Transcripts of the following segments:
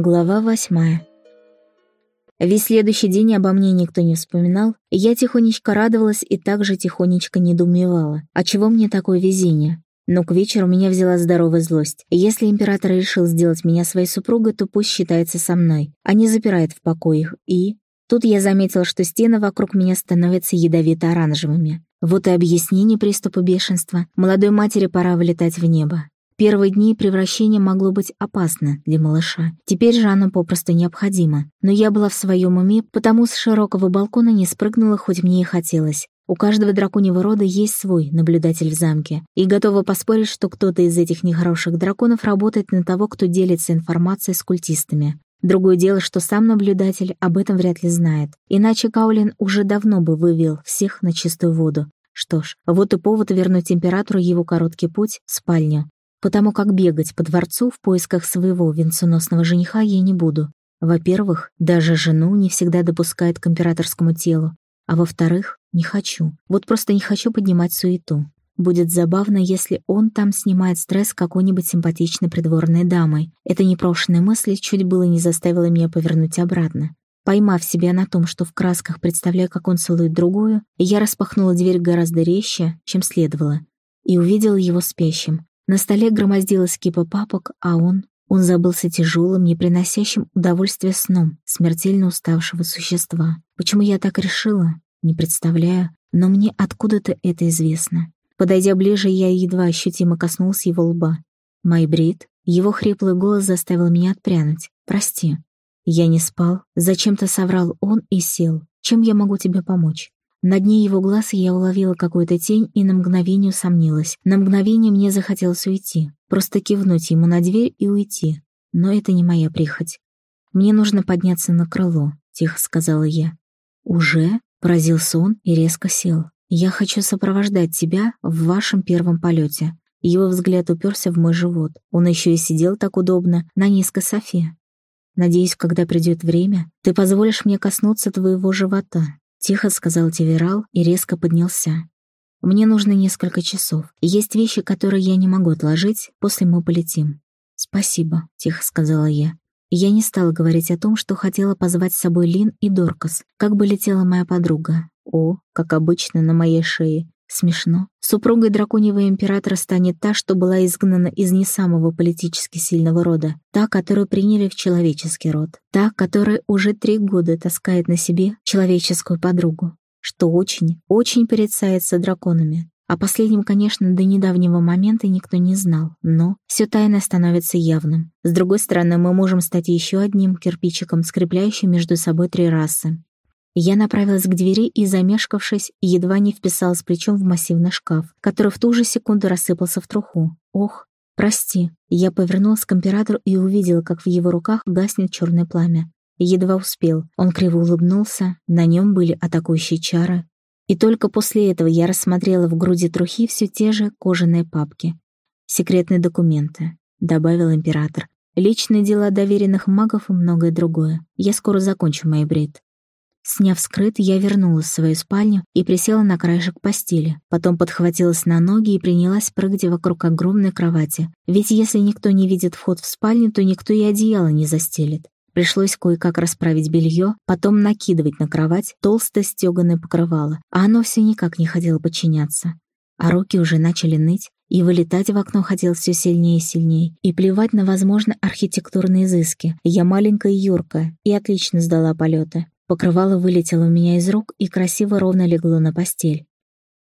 Глава восьмая. Весь следующий день обо мне никто не вспоминал, я тихонечко радовалась и также тихонечко недоумевала. А чего мне такое везение? Но к вечеру меня взяла здоровая злость. Если император решил сделать меня своей супругой, то пусть считается со мной, а не запирает в покоях. И... Тут я заметила, что стены вокруг меня становятся ядовито-оранжевыми. Вот и объяснение приступа бешенства. Молодой матери пора вылетать в небо первые дни превращение могло быть опасно для малыша. Теперь же оно попросту необходимо. Но я была в своем уме, потому с широкого балкона не спрыгнула, хоть мне и хотелось. У каждого драконьего рода есть свой наблюдатель в замке, и готова поспорить, что кто-то из этих нехороших драконов работает на того, кто делится информацией с культистами. Другое дело, что сам наблюдатель об этом вряд ли знает, иначе Каулин уже давно бы вывел всех на чистую воду. Что ж, вот и повод вернуть императору его короткий путь в спальню потому как бегать по дворцу в поисках своего венценосного жениха я не буду. Во-первых, даже жену не всегда допускает к императорскому телу, а во-вторых, не хочу. Вот просто не хочу поднимать суету. Будет забавно, если он там снимает стресс какой-нибудь симпатичной придворной дамой. Эта непрошенная мысль чуть было не заставила меня повернуть обратно. Поймав себя на том, что в красках представляю, как он целует другую, я распахнула дверь гораздо резче, чем следовало, и увидела его спящим. На столе громоздилась кипа папок, а он... Он забылся тяжелым, не приносящим удовольствия сном смертельно уставшего существа. Почему я так решила? Не представляю, но мне откуда-то это известно. Подойдя ближе, я едва ощутимо коснулся его лба. «Майбрид?» Его хриплый голос заставил меня отпрянуть. «Прости». Я не спал. Зачем-то соврал он и сел. Чем я могу тебе помочь? На дне его глаз я уловила какую-то тень и на мгновение усомнилась. На мгновение мне захотелось уйти. Просто кивнуть ему на дверь и уйти. Но это не моя прихоть. «Мне нужно подняться на крыло», — тихо сказала я. «Уже?» — поразился он и резко сел. «Я хочу сопровождать тебя в вашем первом полете». Его взгляд уперся в мой живот. Он еще и сидел так удобно на низкой софе. «Надеюсь, когда придет время, ты позволишь мне коснуться твоего живота, Тихо сказал Тиверал и резко поднялся. «Мне нужно несколько часов. Есть вещи, которые я не могу отложить, после мы полетим». «Спасибо», — тихо сказала я. Я не стала говорить о том, что хотела позвать с собой Лин и Доркас, как бы летела моя подруга. О, как обычно, на моей шее. Смешно. Супругой драконьего императора станет та, что была изгнана из не самого политически сильного рода, та, которую приняли в человеческий род, та, которая уже три года таскает на себе человеческую подругу, что очень, очень порицается драконами. О последнем, конечно, до недавнего момента никто не знал, но все тайное становится явным. С другой стороны, мы можем стать еще одним кирпичиком, скрепляющим между собой три расы. Я направилась к двери и, замешкавшись, едва не вписалась плечом в массивный шкаф, который в ту же секунду рассыпался в труху. Ох, прости. Я повернулась к императору и увидела, как в его руках гаснет черное пламя. Едва успел. Он криво улыбнулся, на нем были атакующие чары. И только после этого я рассмотрела в груди трухи все те же кожаные папки. «Секретные документы», — добавил император. «Личные дела доверенных магов и многое другое. Я скоро закончу мой бред». Сняв скрыт, я вернулась в свою спальню и присела на краешек постели. Потом подхватилась на ноги и принялась прыгать вокруг огромной кровати. Ведь если никто не видит вход в спальню, то никто и одеяло не застелит. Пришлось кое-как расправить белье, потом накидывать на кровать толстое стеганое покрывало, а оно все никак не хотело подчиняться. А руки уже начали ныть, и вылетать в окно хотел все сильнее и сильнее, и плевать на, возможно, архитектурные изыски. Я маленькая и юркая, и отлично сдала полеты. Покрывало вылетело у меня из рук и красиво ровно легло на постель.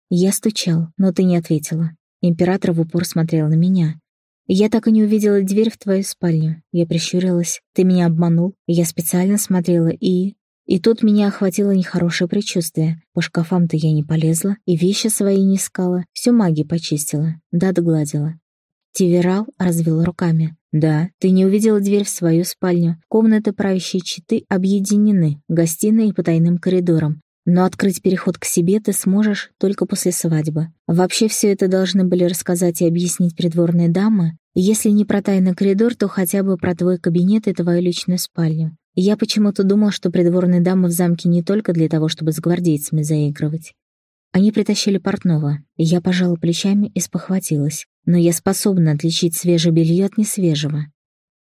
Я стучал, но ты не ответила. Император в упор смотрел на меня. Я так и не увидела дверь в твою спальню. Я прищурилась. Ты меня обманул. Я специально смотрела и... И тут меня охватило нехорошее предчувствие. По шкафам-то я не полезла, и вещи свои не искала, всю магию почистила, да догладила. Тиверал развел руками. «Да, ты не увидела дверь в свою спальню. Комнаты правящей четы объединены, гостиной и потайным коридором. Но открыть переход к себе ты сможешь только после свадьбы. Вообще все это должны были рассказать и объяснить придворные дамы. Если не про тайный коридор, то хотя бы про твой кабинет и твою личную спальню. Я почему-то думал, что придворные дамы в замке не только для того, чтобы с гвардейцами заигрывать. Они притащили портного, и я пожала плечами и спохватилась но я способна отличить свежее белье от несвежего.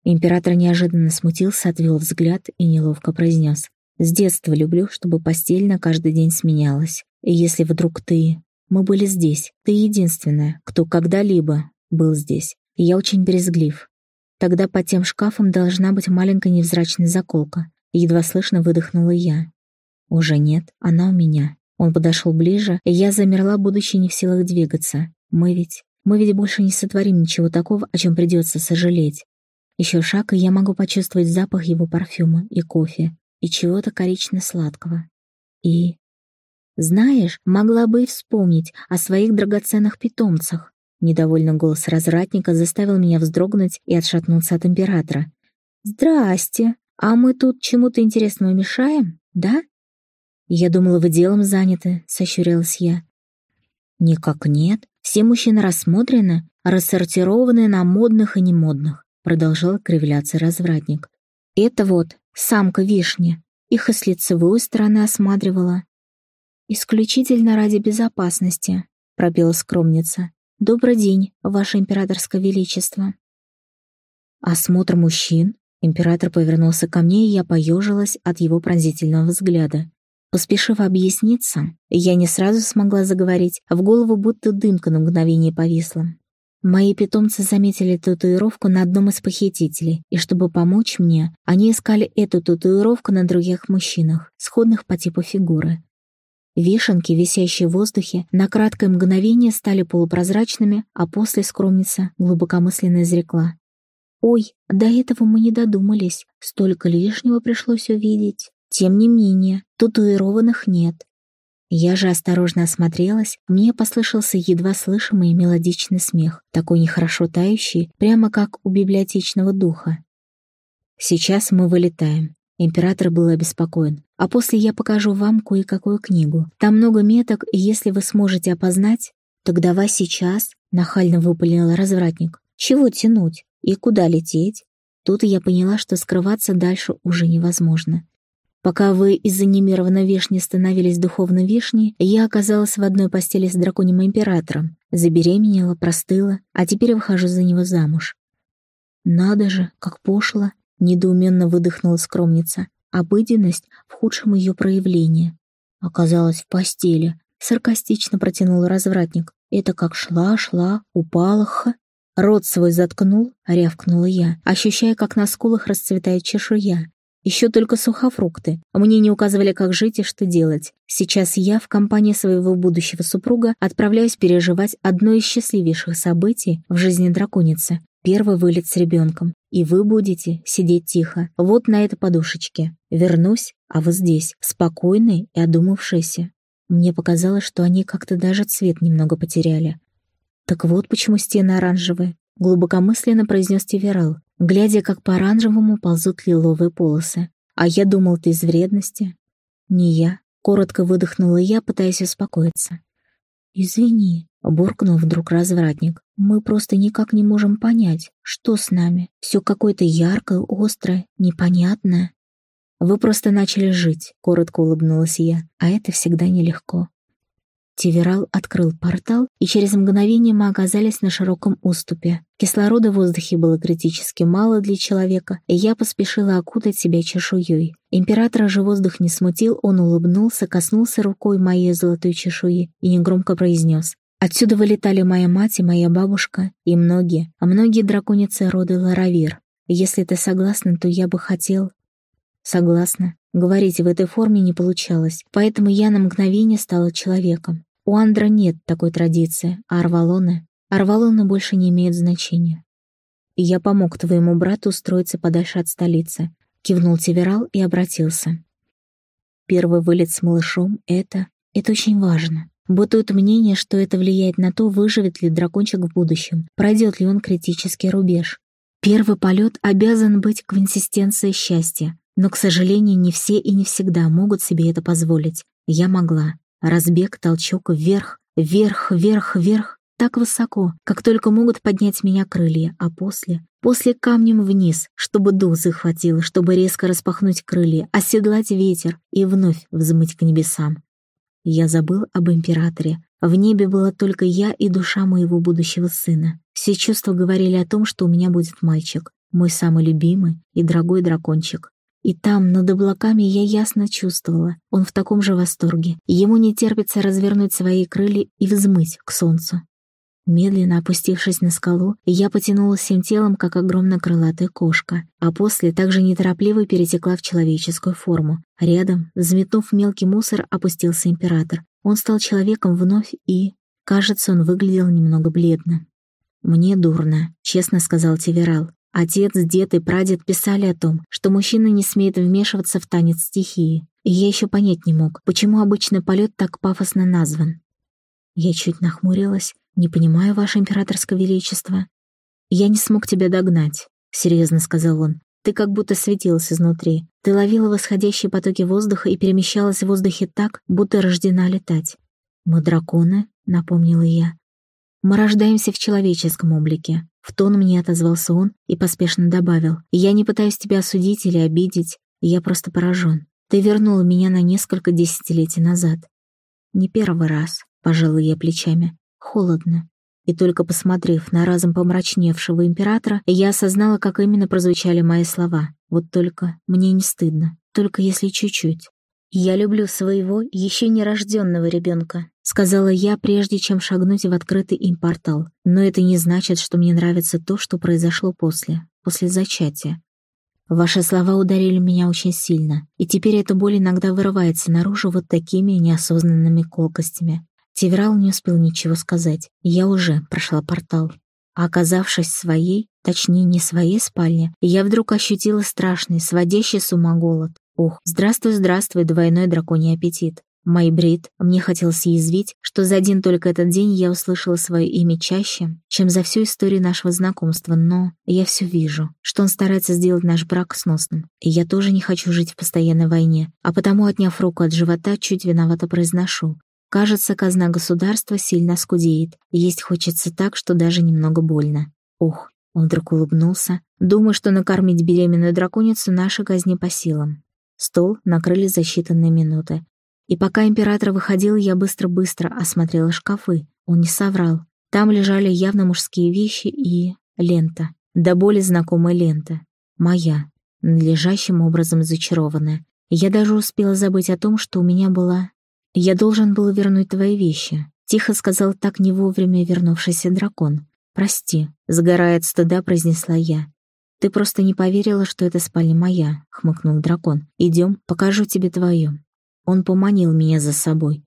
Император неожиданно смутился, отвел взгляд и неловко произнес. «С детства люблю, чтобы постель на каждый день сменялась. И если вдруг ты... Мы были здесь. Ты единственная, кто когда-либо был здесь. И я очень березглив. Тогда под тем шкафом должна быть маленькая невзрачная заколка. Едва слышно выдохнула я. Уже нет, она у меня. Он подошел ближе, и я замерла, будучи не в силах двигаться. Мы ведь... Мы ведь больше не сотворим ничего такого, о чем придется сожалеть. Еще шаг, и я могу почувствовать запах его парфюма и кофе, и чего-то корично-сладкого. И... Знаешь, могла бы и вспомнить о своих драгоценных питомцах. Недовольный голос развратника заставил меня вздрогнуть и отшатнуться от императора. «Здрасте! А мы тут чему-то интересному мешаем, да?» «Я думала, вы делом заняты», — сощурилась я. «Никак нет. Все мужчины рассмотрены, рассортированы на модных и немодных», — продолжал кривляться развратник. «Это вот самка вишни. Их и с лицевой стороны осматривала». «Исключительно ради безопасности», — пропела скромница. «Добрый день, Ваше Императорское Величество». «Осмотр мужчин?» Император повернулся ко мне, и я поежилась от его пронзительного взгляда. Поспешив объясниться, я не сразу смогла заговорить, а в голову будто дымка на мгновение повисла. Мои питомцы заметили татуировку на одном из похитителей, и чтобы помочь мне, они искали эту татуировку на других мужчинах, сходных по типу фигуры. Вишенки, висящие в воздухе, на краткое мгновение стали полупрозрачными, а после скромница глубокомысленно изрекла. «Ой, до этого мы не додумались, столько лишнего пришлось увидеть». Тем не менее, татуированных нет. Я же осторожно осмотрелась, мне послышался едва слышимый мелодичный смех, такой нехорошо тающий, прямо как у библиотечного духа. Сейчас мы вылетаем. Император был обеспокоен. А после я покажу вам кое-какую книгу. Там много меток, и если вы сможете опознать, так давай сейчас, нахально выпалил развратник. Чего тянуть? И куда лететь? Тут я поняла, что скрываться дальше уже невозможно. Пока вы из анимированной вишни становились духовной вишней, я оказалась в одной постели с драконьим императором, забеременела, простыла, а теперь выхожу за него замуж. «Надо же, как пошло!» — недоуменно выдохнула скромница. Обыденность в худшем ее проявлении. Оказалась в постели. Саркастично протянул развратник. Это как шла-шла, упала ха. Рот свой заткнул, рявкнула я, ощущая, как на скулах расцветает чешуя. Еще только сухофрукты. Мне не указывали, как жить и что делать. Сейчас я в компании своего будущего супруга отправляюсь переживать одно из счастливейших событий в жизни драконицы. Первый вылет с ребенком. И вы будете сидеть тихо, вот на этой подушечке. Вернусь, а вы здесь, спокойные и одумавшиеся. Мне показалось, что они как-то даже цвет немного потеряли. Так вот почему стены оранжевые. Глубокомысленно произнес Тиверал, глядя, как по оранжевому ползут лиловые полосы. «А я думал, ты из вредности». «Не я», — коротко выдохнула я, пытаясь успокоиться. «Извини», — буркнул вдруг развратник. «Мы просто никак не можем понять, что с нами. Все какое-то яркое, острое, непонятное». «Вы просто начали жить», — коротко улыбнулась я, «а это всегда нелегко». Тиверал открыл портал, и через мгновение мы оказались на широком уступе. Кислорода в воздухе было критически мало для человека, и я поспешила окутать себя чешуей. Императора же воздух не смутил, он улыбнулся, коснулся рукой моей золотой чешуи и негромко произнес. Отсюда вылетали моя мать и моя бабушка, и многие, а многие драконицы рода Ларавир. Если ты согласна, то я бы хотел... Согласна. Говорить в этой форме не получалось, поэтому я на мгновение стала человеком. У Андра нет такой традиции, а Арвалоны... Арвалоны больше не имеют значения. Я помог твоему брату устроиться подальше от столицы. Кивнул Тиверал и обратился. Первый вылет с малышом — это... Это очень важно. Бытует мнение, что это влияет на то, выживет ли дракончик в будущем, пройдет ли он критический рубеж. Первый полет обязан быть консистенцией счастья, но, к сожалению, не все и не всегда могут себе это позволить. Я могла. Разбег, толчок, вверх, вверх, вверх, вверх, так высоко, как только могут поднять меня крылья, а после, после камнем вниз, чтобы дух захватил, чтобы резко распахнуть крылья, оседлать ветер и вновь взмыть к небесам. Я забыл об императоре. В небе была только я и душа моего будущего сына. Все чувства говорили о том, что у меня будет мальчик. мой самый любимый и дорогой дракончик. И там, над облаками, я ясно чувствовала, он в таком же восторге. Ему не терпится развернуть свои крылья и взмыть к солнцу. Медленно опустившись на скалу, я потянулась всем телом, как огромная крылатая кошка, а после также неторопливо перетекла в человеческую форму. Рядом, взметнув мелкий мусор, опустился император. Он стал человеком вновь и... Кажется, он выглядел немного бледно. «Мне дурно», — честно сказал Тиверал. Отец, дед и прадед писали о том, что мужчина не смеет вмешиваться в танец стихии. И я еще понять не мог, почему обычный полет так пафосно назван. Я чуть нахмурилась. «Не понимаю, Ваше Императорское Величество». «Я не смог тебя догнать», — серьезно сказал он. «Ты как будто светилась изнутри. Ты ловила восходящие потоки воздуха и перемещалась в воздухе так, будто рождена летать». «Мы драконы», — напомнила я. «Мы рождаемся в человеческом облике. В тон мне отозвался он и поспешно добавил. «Я не пытаюсь тебя осудить или обидеть, я просто поражен. Ты вернула меня на несколько десятилетий назад». «Не первый раз», — пожала я плечами. «Холодно». И только посмотрев на разом помрачневшего императора, я осознала, как именно прозвучали мои слова. Вот только мне не стыдно, только если чуть-чуть. «Я люблю своего еще нерожденного ребенка», — сказала я, прежде чем шагнуть в открытый им портал. «Но это не значит, что мне нравится то, что произошло после, после зачатия. Ваши слова ударили меня очень сильно, и теперь эта боль иногда вырывается наружу вот такими неосознанными колкостями. Теврал не успел ничего сказать, я уже прошла портал. А оказавшись в своей, точнее не своей спальне, я вдруг ощутила страшный, сводящий с ума голод. Ух, здравствуй, здравствуй, двойной драконий аппетит. Майбрид, мне хотелось язвить, что за один только этот день я услышала свое имя чаще, чем за всю историю нашего знакомства, но я все вижу, что он старается сделать наш брак сносным. И я тоже не хочу жить в постоянной войне, а потому, отняв руку от живота, чуть виновато произношу. Кажется, казна государства сильно скудеет, есть хочется так, что даже немного больно. Ух, он вдруг улыбнулся. Думаю, что накормить беременную драконицу нашей казни по силам. Стол накрыли за считанные минуты. И пока император выходил, я быстро-быстро осмотрела шкафы. Он не соврал. Там лежали явно мужские вещи и... лента. До боли знакомая лента. Моя. Надлежащим образом зачарованная. Я даже успела забыть о том, что у меня была... «Я должен был вернуть твои вещи», — тихо сказал так не вовремя вернувшийся дракон. «Прости», — сгорая от стыда, произнесла я. «Ты просто не поверила, что эта спальня моя», — хмыкнул дракон. «Идем, покажу тебе твою». Он поманил меня за собой.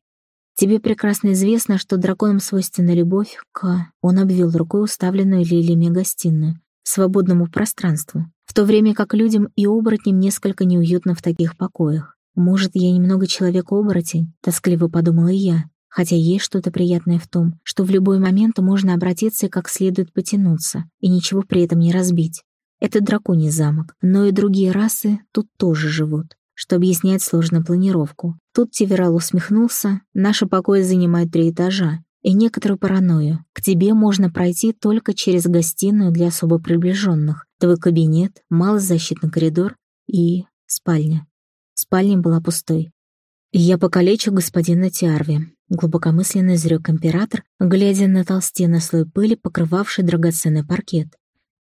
«Тебе прекрасно известно, что драконам свойственна любовь к...» Он обвел рукой уставленную лилиями гостиную, свободному пространству, в то время как людям и оборотням несколько неуютно в таких покоях. «Может, я немного человек-оборотень?» — тоскливо подумала я, хотя есть что-то приятное в том, что в любой момент можно обратиться и как следует потянуться, и ничего при этом не разбить. Это драконий замок, но и другие расы тут тоже живут, что объясняет сложную планировку. Тут Тиверал усмехнулся, наши покои занимают три этажа, и некоторую паранойю. К тебе можно пройти только через гостиную для особо приближенных, твой кабинет, малозащитный коридор и спальня. Спальня была пустой. «Я покалечу господина Тиарви», — глубокомысленно изрек император, глядя на толстенный слой пыли, покрывавший драгоценный паркет.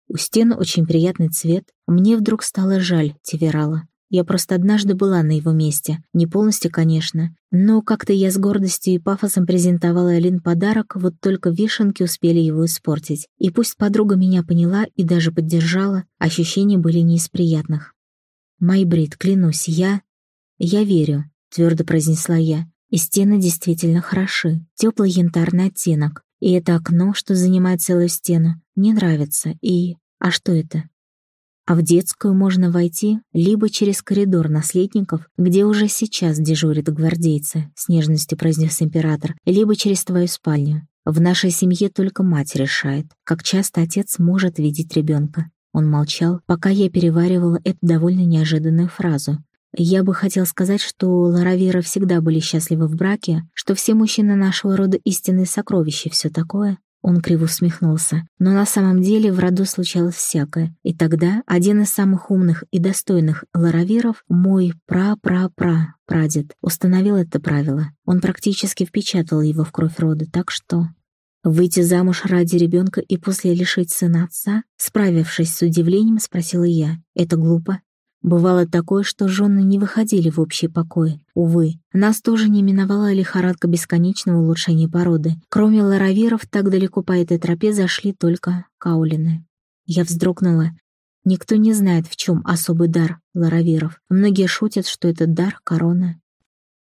У стен очень приятный цвет. Мне вдруг стало жаль Тиверала. Я просто однажды была на его месте. Не полностью, конечно. Но как-то я с гордостью и пафосом презентовала Элин подарок, вот только вишенки успели его испортить. И пусть подруга меня поняла и даже поддержала, ощущения были не из приятных. «Майбрид, клянусь, я...» «Я верю», — твердо произнесла я. «И стены действительно хороши. Теплый янтарный оттенок. И это окно, что занимает целую стену, мне нравится. И... А что это? А в детскую можно войти либо через коридор наследников, где уже сейчас дежурят гвардейцы, с нежностью произнес император, либо через твою спальню. В нашей семье только мать решает, как часто отец может видеть ребенка. Он молчал, пока я переваривала эту довольно неожиданную фразу, я бы хотел сказать, что Ларавира всегда были счастливы в браке, что все мужчины нашего рода истинные сокровища и все такое. Он криво усмехнулся. Но на самом деле в роду случалось всякое. И тогда один из самых умных и достойных ларавиров, мой пра-пра-пра прадед, установил это правило. Он практически впечатал его в кровь рода, так что... Выйти замуж ради ребенка и после лишить сына отца, справившись с удивлением, спросила я. Это глупо. Бывало такое, что жены не выходили в общий покой. Увы, нас тоже не миновала лихорадка бесконечного улучшения породы. Кроме ларавиров, так далеко по этой тропе зашли только каулины. Я вздрогнула. Никто не знает, в чем особый дар ларавиров. Многие шутят, что этот дар — корона.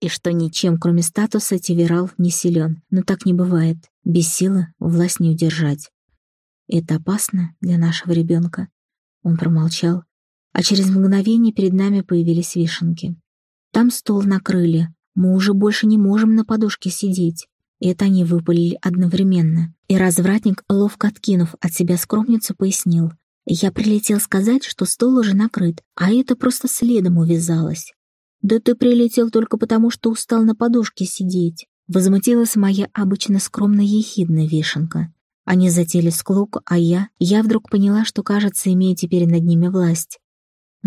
И что ничем, кроме статуса, Тиверал не силен. Но так не бывает. Без силы власть не удержать. Это опасно для нашего ребенка. Он промолчал, а через мгновение перед нами появились вишенки. Там стол накрыли, мы уже больше не можем на подушке сидеть. Это они выпалили одновременно. И развратник, ловко откинув от себя скромницу, пояснил. Я прилетел сказать, что стол уже накрыт, а это просто следом увязалось. «Да ты прилетел только потому, что устал на подушке сидеть», Возмутилась моя обычно скромно ехидная вишенка. Они затели склоку, а я... Я вдруг поняла, что, кажется, имею теперь над ними власть.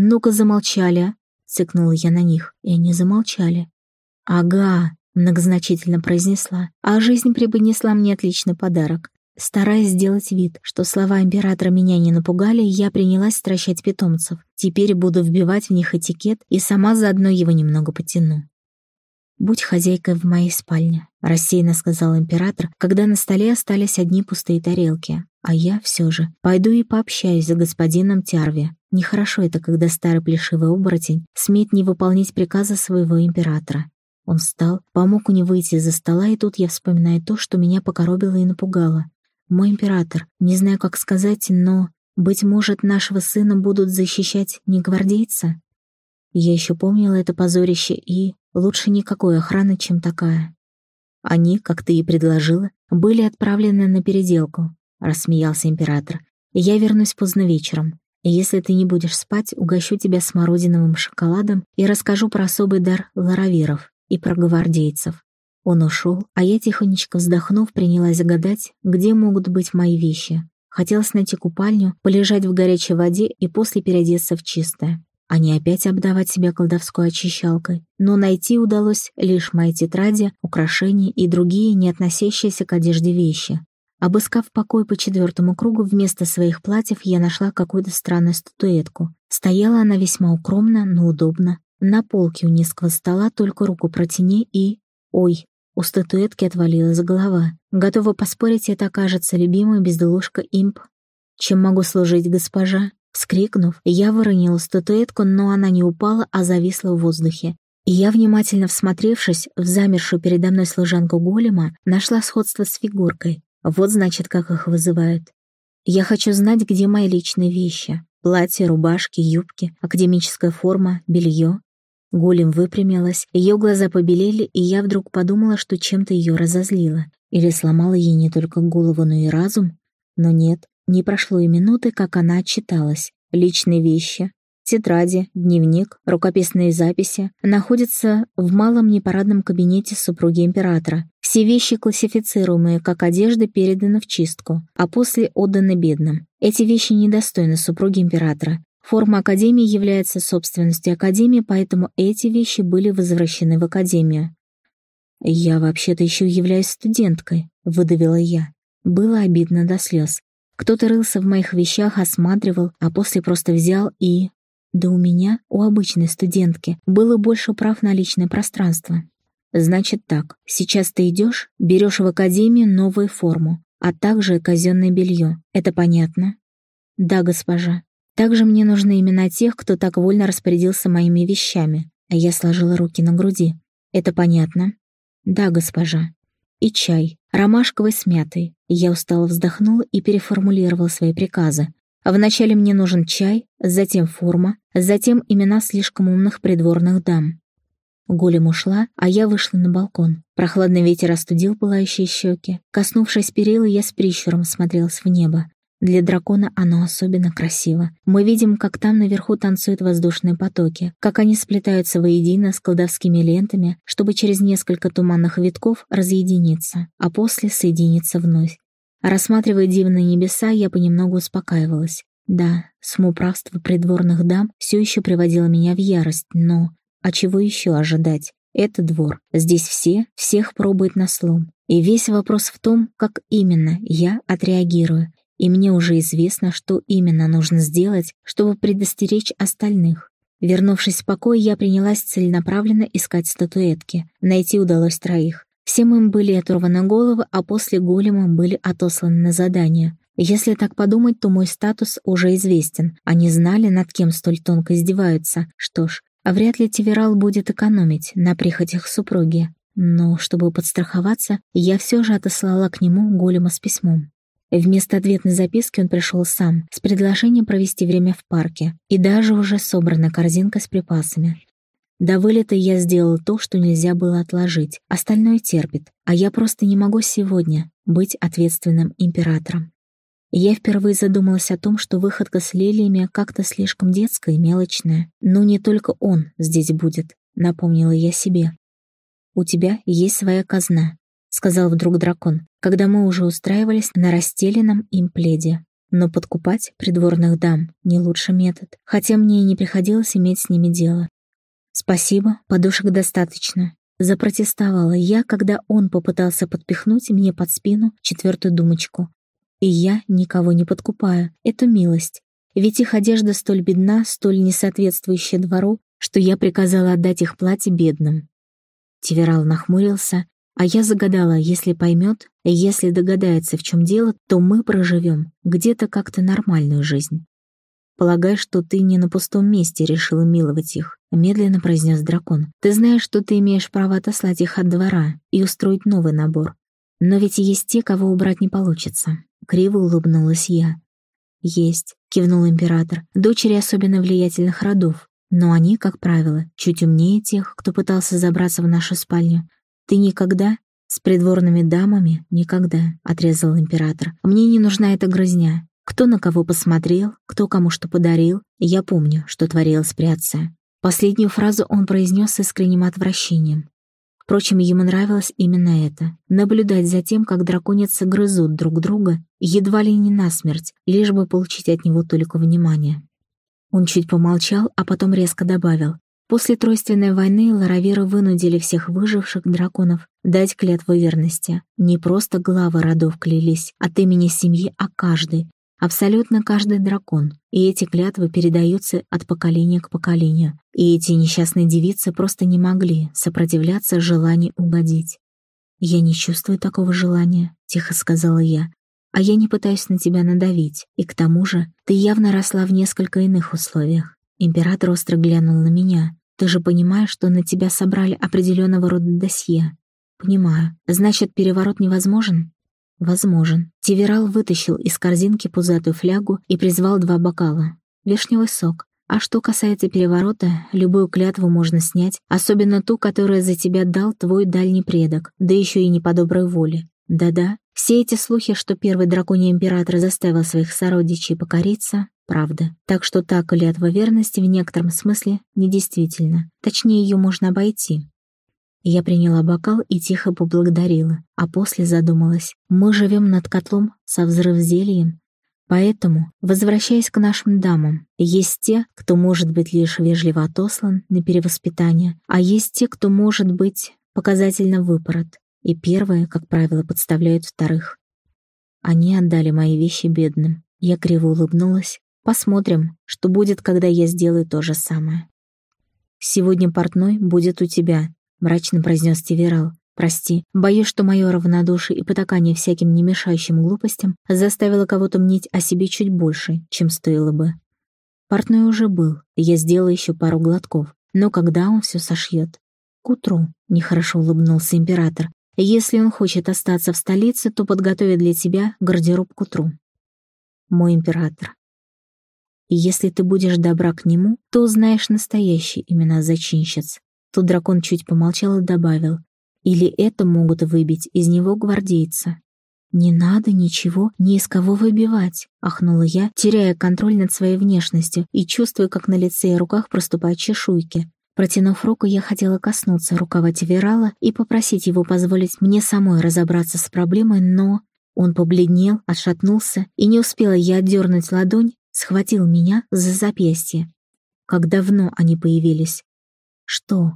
«Ну-ка, замолчали!» — цыкнула я на них, и они замолчали. «Ага», — многозначительно произнесла, а жизнь преподнесла мне отличный подарок. Стараясь сделать вид, что слова императора меня не напугали, я принялась стращать питомцев. Теперь буду вбивать в них этикет и сама заодно его немного потяну. «Будь хозяйкой в моей спальне», — рассеянно сказал император, когда на столе остались одни пустые тарелки. А я все же пойду и пообщаюсь с господином Тярви. Нехорошо это, когда старый плешивый оборотень смеет не выполнять приказа своего императора. Он встал, помог мне выйти из-за стола, и тут я вспоминаю то, что меня покоробило и напугало. Мой император, не знаю, как сказать, но, быть может, нашего сына будут защищать не гвардейцы? Я еще помнила это позорище и... Лучше никакой охраны, чем такая. Они, как ты и предложила, были отправлены на переделку, рассмеялся император. Я вернусь поздно вечером. И если ты не будешь спать, угощу тебя смородиновым шоколадом и расскажу про особый дар ларавиров и про гвардейцев. Он ушел, а я, тихонечко вздохнув, принялась загадать, где могут быть мои вещи. Хотелось найти купальню, полежать в горячей воде и после переодеться в чистое а не опять обдавать себя колдовской очищалкой. Но найти удалось лишь мои тетради, украшения и другие, не относящиеся к одежде вещи. Обыскав покой по четвертому кругу, вместо своих платьев я нашла какую-то странную статуэтку. Стояла она весьма укромно, но удобно. На полке у низкого стола только руку протяни и... Ой, у статуэтки отвалилась голова. Готова поспорить, это окажется любимая безделушка имп. Чем могу служить, госпожа? Вскрикнув, я выронила статуэтку, но она не упала, а зависла в воздухе. И я, внимательно всмотревшись в замершую передо мной служанку голема, нашла сходство с фигуркой. Вот значит, как их вызывают. Я хочу знать, где мои личные вещи. Платье, рубашки, юбки, академическая форма, белье. Голем выпрямилась, ее глаза побелели, и я вдруг подумала, что чем-то ее разозлила. Или сломала ей не только голову, но и разум. Но нет, не прошло и минуты, как она отчиталась. Личные вещи, тетради, дневник, рукописные записи находятся в малом непарадном кабинете супруги императора. Все вещи, классифицируемые как одежда, переданы в чистку, а после отданы бедным. Эти вещи недостойны супруги императора. Форма Академии является собственностью Академии, поэтому эти вещи были возвращены в Академию. «Я вообще-то еще являюсь студенткой», — выдавила я. Было обидно до слез. Кто-то рылся в моих вещах, осматривал, а после просто взял и... Да у меня, у обычной студентки, было больше прав на личное пространство. Значит так, сейчас ты идешь, берешь в академию новую форму, а также казенное белье. Это понятно? Да, госпожа. Также мне нужны имена тех, кто так вольно распорядился моими вещами. А я сложила руки на груди. Это понятно? Да, госпожа и чай, ромашковый с мятой. Я устало вздохнула и переформулировала свои приказы. Вначале мне нужен чай, затем форма, затем имена слишком умных придворных дам. Голем ушла, а я вышла на балкон. Прохладный ветер остудил пылающие щеки. Коснувшись перила, я с прищуром смотрелась в небо. Для дракона оно особенно красиво. Мы видим, как там наверху танцуют воздушные потоки, как они сплетаются воедино с колдовскими лентами, чтобы через несколько туманных витков разъединиться, а после соединиться вновь. Рассматривая дивные небеса, я понемногу успокаивалась. Да, самоуправство придворных дам все еще приводило меня в ярость, но... А чего еще ожидать? Это двор. Здесь все, всех пробуют на слом. И весь вопрос в том, как именно я отреагирую. И мне уже известно, что именно нужно сделать, чтобы предостеречь остальных. Вернувшись в покой, я принялась целенаправленно искать статуэтки. Найти удалось троих. Всем им были оторваны головы, а после голема были отосланы на задание. Если так подумать, то мой статус уже известен. Они знали, над кем столь тонко издеваются. Что ж, а вряд ли Тиверал будет экономить на прихотях супруги. Но, чтобы подстраховаться, я все же отослала к нему голема с письмом. Вместо ответной записки он пришел сам, с предложением провести время в парке, и даже уже собрана корзинка с припасами. До вылета я сделал то, что нельзя было отложить, остальное терпит, а я просто не могу сегодня быть ответственным императором. Я впервые задумалась о том, что выходка с лилиями как-то слишком детская и мелочная. Но не только он здесь будет, напомнила я себе. «У тебя есть своя казна», — сказал вдруг дракон, когда мы уже устраивались на расстеленном им пледе. Но подкупать придворных дам — не лучший метод, хотя мне и не приходилось иметь с ними дело. «Спасибо, подушек достаточно», — запротестовала я, когда он попытался подпихнуть мне под спину четвертую думочку. И я никого не подкупаю, это милость. Ведь их одежда столь бедна, столь несоответствующая двору, что я приказала отдать их платье бедным. Тиверал нахмурился, а я загадала, если поймет, если догадается, в чем дело, то мы проживем где-то как-то нормальную жизнь. «Полагаю, что ты не на пустом месте решила миловать их», — медленно произнес дракон. «Ты знаешь, что ты имеешь право отослать их от двора и устроить новый набор. Но ведь есть те, кого убрать не получится». Криво улыбнулась я. «Есть», — кивнул император, — «дочери особенно влиятельных родов. Но они, как правило, чуть умнее тех, кто пытался забраться в нашу спальню. Ты никогда «С придворными дамами никогда», — отрезал император. «Мне не нужна эта грызня. Кто на кого посмотрел, кто кому что подарил. Я помню, что творилось при отце». Последнюю фразу он произнес с искренним отвращением. Впрочем, ему нравилось именно это — наблюдать за тем, как драконицы грызут друг друга, едва ли не насмерть, лишь бы получить от него только внимание. Он чуть помолчал, а потом резко добавил. После Тройственной войны Ларавиры вынудили всех выживших драконов дать клятву верности. Не просто главы родов клялись от имени семьи, а каждый, абсолютно каждый дракон. И эти клятвы передаются от поколения к поколению. И эти несчастные девицы просто не могли сопротивляться желанию угодить. «Я не чувствую такого желания», — тихо сказала я. А я не пытаюсь на тебя надавить, и к тому же ты явно росла в несколько иных условиях. Император остро глянул на меня. Ты же понимаешь, что на тебя собрали определенного рода досье. Понимаю. Значит, переворот невозможен? Возможен. Тиверал вытащил из корзинки пузатую флягу и призвал два бокала. Вишневый сок. А что касается переворота, любую клятву можно снять, особенно ту, которую за тебя дал твой дальний предок, да еще и не по доброй воле. Да-да, все эти слухи, что первый драконий император заставил своих сородичей покориться, правда. Так что та клятва верности в некотором смысле недействительна. Точнее, ее можно обойти. Я приняла бокал и тихо поблагодарила, а после задумалась. Мы живем над котлом со взрывзельем, Поэтому, возвращаясь к нашим дамам, есть те, кто может быть лишь вежливо отослан на перевоспитание, а есть те, кто может быть показательно выпорот. И первые, как правило, подставляют вторых. Они отдали мои вещи бедным. Я криво улыбнулась. Посмотрим, что будет, когда я сделаю то же самое. «Сегодня портной будет у тебя», — мрачно произнес Тиверал. «Прости, боюсь, что мое равнодушие и потакание всяким не мешающим глупостям заставило кого-то мнить о себе чуть больше, чем стоило бы». Портной уже был, я сделала еще пару глотков, но когда он все сошьет? К утру, нехорошо улыбнулся император, если он хочет остаться в столице, то подготовит для тебя гардероб к утру. Мой император. И если ты будешь добра к нему, то узнаешь настоящие имена зачинщиц. Тут дракон чуть помолчал и добавил. Или это могут выбить из него гвардейца. «Не надо ничего ни из кого выбивать», — ахнула я, теряя контроль над своей внешностью и чувствуя, как на лице и руках проступают чешуйки. Протянув руку, я хотела коснуться рукава Тиверала и попросить его позволить мне самой разобраться с проблемой, но... Он побледнел, отшатнулся, и не успела я отдернуть ладонь, схватил меня за запястье. Как давно они появились? Что?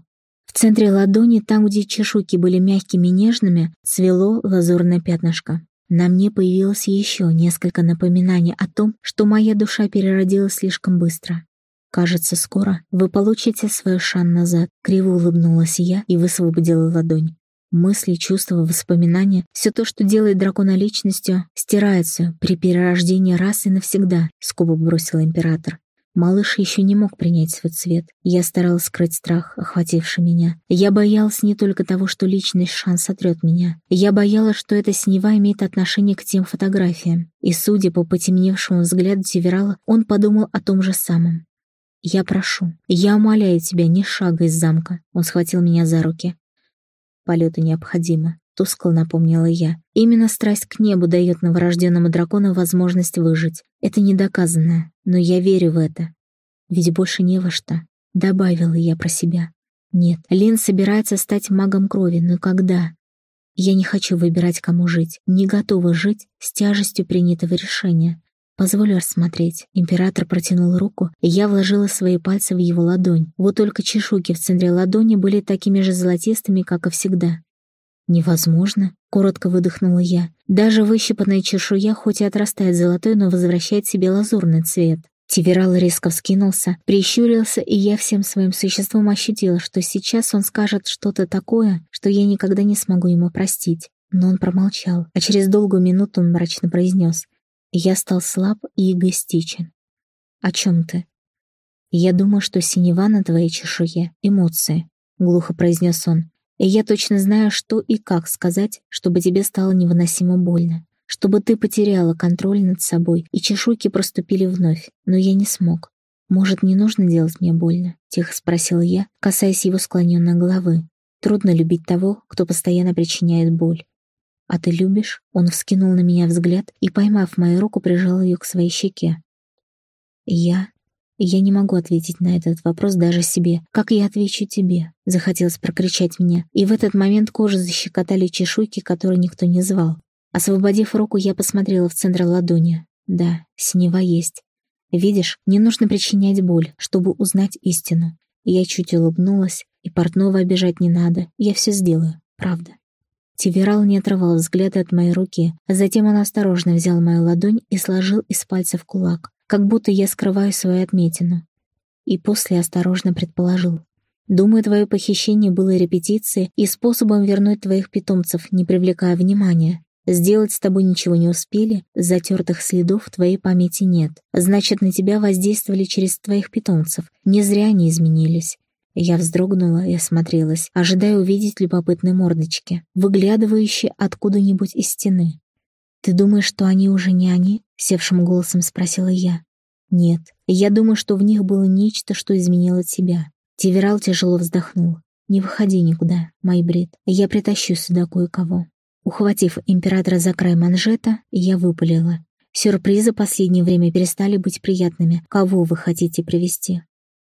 В центре ладони, там, где чешуйки были мягкими и нежными, цвело лазурное пятнышко. На мне появилось еще несколько напоминаний о том, что моя душа переродилась слишком быстро. «Кажется, скоро вы получите свой шан назад», — криво улыбнулась я и высвободила ладонь. Мысли, чувства, воспоминания, все то, что делает дракона личностью, стирается при перерождении раз и навсегда, скупо бросил император. Малыш еще не мог принять свой цвет. Я старалась скрыть страх, охвативший меня. Я боялась не только того, что личность шанс сотрет меня. Я боялась, что эта синева имеет отношение к тем фотографиям. И, судя по потемневшему взгляду Тиверала, он подумал о том же самом. «Я прошу, я умоляю тебя, не шага из замка». Он схватил меня за руки. Полеты необходимы, тускло напомнила я. Именно страсть к небу дает новорожденному дракону возможность выжить. Это недоказанное, но я верю в это. Ведь больше не во что. Добавила я про себя. Нет, Лин собирается стать магом крови, но когда? Я не хочу выбирать, кому жить, не готова жить с тяжестью принятого решения. Позволь рассмотреть. Император протянул руку, и я вложила свои пальцы в его ладонь. Вот только чешуйки в центре ладони были такими же золотистыми, как и всегда. «Невозможно», — коротко выдохнула я. «Даже выщипанная чешуя хоть и отрастает золотой, но возвращает себе лазурный цвет». Тиверал резко вскинулся, прищурился, и я всем своим существом ощутила, что сейчас он скажет что-то такое, что я никогда не смогу ему простить. Но он промолчал, а через долгую минуту он мрачно произнес. Я стал слаб и эгоистичен. О чем ты? Я думаю, что синева на твоей чешуе — эмоции, — глухо произнес он. И я точно знаю, что и как сказать, чтобы тебе стало невыносимо больно. Чтобы ты потеряла контроль над собой, и чешуйки проступили вновь. Но я не смог. «Может, не нужно делать мне больно?» — тихо спросил я, касаясь его склоненной головы. «Трудно любить того, кто постоянно причиняет боль. «А ты любишь?» Он вскинул на меня взгляд и, поймав мою руку, прижал ее к своей щеке. «Я...» «Я не могу ответить на этот вопрос даже себе. Как я отвечу тебе?» Захотелось прокричать мне, и в этот момент кожу защекотали чешуйки, которые никто не звал. Освободив руку, я посмотрела в центр ладони. Да, синева есть. Видишь, не нужно причинять боль, чтобы узнать истину. Я чуть улыбнулась, и портного обижать не надо. Я все сделаю, правда. Тиверал не отрывал взгляда от моей руки, а затем он осторожно взял мою ладонь и сложил из пальцев кулак, как будто я скрываю свою отметину. И после осторожно предположил. «Думаю, твое похищение было репетицией и способом вернуть твоих питомцев, не привлекая внимания. Сделать с тобой ничего не успели, затертых следов в твоей памяти нет. Значит, на тебя воздействовали через твоих питомцев. Не зря они изменились. Я вздрогнула и осмотрелась, ожидая увидеть любопытные мордочки, выглядывающие откуда-нибудь из стены. «Ты думаешь, что они уже не они?» — севшим голосом спросила я. «Нет, я думаю, что в них было нечто, что изменило тебя». Тиверал тяжело вздохнул. «Не выходи никуда, Майбрид, я притащу сюда кое-кого». Ухватив императора за край манжета, я выпалила. «Сюрпризы последнее время перестали быть приятными. Кого вы хотите привести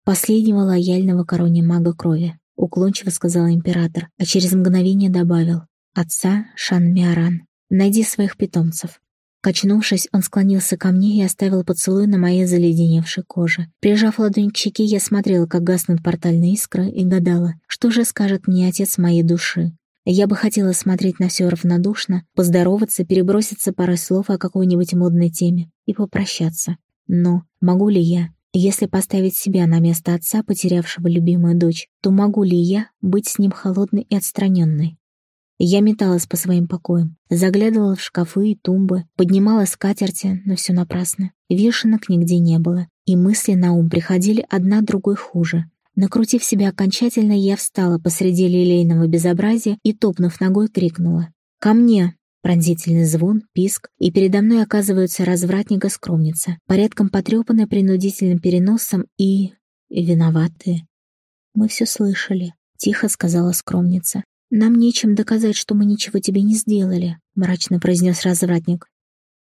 «Последнего лояльного короне мага крови», — уклончиво сказал император, а через мгновение добавил «Отца Шан Миаран, найди своих питомцев». Качнувшись, он склонился ко мне и оставил поцелуй на моей заледеневшей коже. Прижав ладонь к щеке, я смотрела, как гаснут портальные искры, и гадала, что же скажет мне отец моей души. Я бы хотела смотреть на все равнодушно, поздороваться, переброситься парой слов о какой-нибудь модной теме и попрощаться. Но могу ли я? Если поставить себя на место отца, потерявшего любимую дочь, то могу ли я быть с ним холодной и отстраненной? Я металась по своим покоям, заглядывала в шкафы и тумбы, поднимала скатерти, но все напрасно. Вешенок нигде не было, и мысли на ум приходили одна другой хуже. Накрутив себя окончательно, я встала посреди лилейного безобразия и, топнув ногой, крикнула. «Ко мне!» Пронзительный звон, писк, и передо мной оказывается развратника-скромница, порядком потрепанная принудительным переносом и виноватые. «Мы все слышали», — тихо сказала скромница. «Нам нечем доказать, что мы ничего тебе не сделали», — мрачно произнес развратник.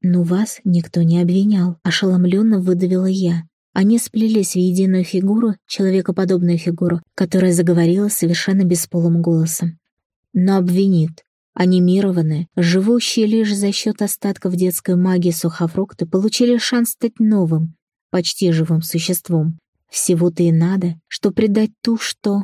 «Но вас никто не обвинял», — ошеломленно выдавила я. Они сплелись в единую фигуру, человекоподобную фигуру, которая заговорила совершенно бесполым голосом. «Но обвинит. Анимированные, живущие лишь за счет остатков детской магии сухофрукты получили шанс стать новым, почти живым существом. Всего-то и надо, что предать ту, что...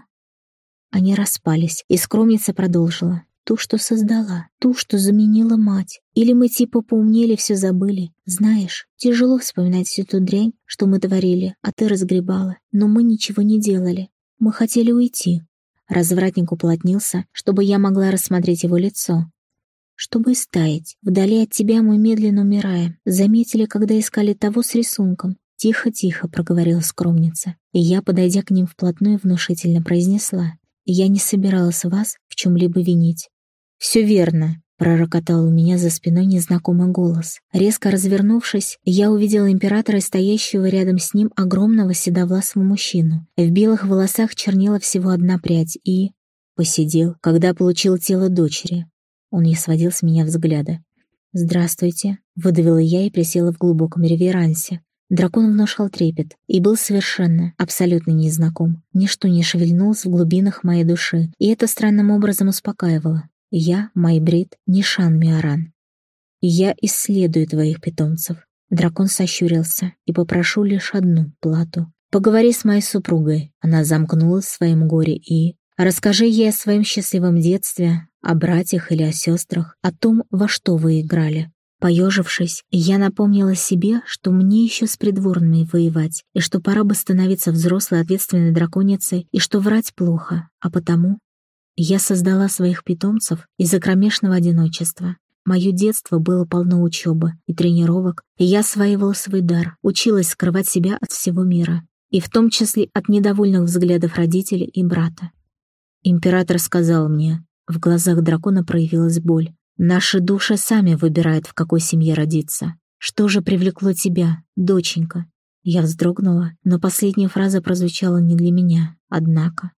Они распались, и скромница продолжила. Ту, что создала, ту, что заменила мать. Или мы типа поумнели, все забыли. Знаешь, тяжело вспоминать всю ту дрянь, что мы творили, а ты разгребала. Но мы ничего не делали. Мы хотели уйти. Развратник уплотнился, чтобы я могла рассмотреть его лицо. Чтобы стаять. Вдали от тебя мы медленно умираем. Заметили, когда искали того с рисунком. «Тихо-тихо», — проговорила скромница. И я, подойдя к ним вплотную, внушительно произнесла. «Я не собиралась вас в чем-либо винить». «Все верно», — пророкотал у меня за спиной незнакомый голос. Резко развернувшись, я увидела императора, стоящего рядом с ним огромного седовласого мужчину. В белых волосах чернела всего одна прядь и... Посидел, когда получил тело дочери. Он не сводил с меня взгляда. «Здравствуйте», — выдавила я и присела в глубоком реверансе. Дракон внушал трепет и был совершенно, абсолютно незнаком. Ничто не шевельнулось в глубинах моей души, и это странным образом успокаивало. Я, Майбрид, Нишан Миаран. Я исследую твоих питомцев. Дракон сощурился и попрошу лишь одну плату. Поговори с моей супругой. Она замкнулась в своем горе и... Расскажи ей о своем счастливом детстве, о братьях или о сестрах, о том, во что вы играли. Поежившись, я напомнила себе, что мне еще с придворными воевать, и что пора бы становиться взрослой ответственной драконицей, и что врать плохо, а потому... Я создала своих питомцев из-за кромешного одиночества. Мое детство было полно учебы и тренировок, и я осваивала свой дар, училась скрывать себя от всего мира, и в том числе от недовольных взглядов родителей и брата. Император сказал мне, в глазах дракона проявилась боль, Наши души сами выбирают, в какой семье родиться. Что же привлекло тебя, доченька? Я вздрогнула, но последняя фраза прозвучала не для меня, однако.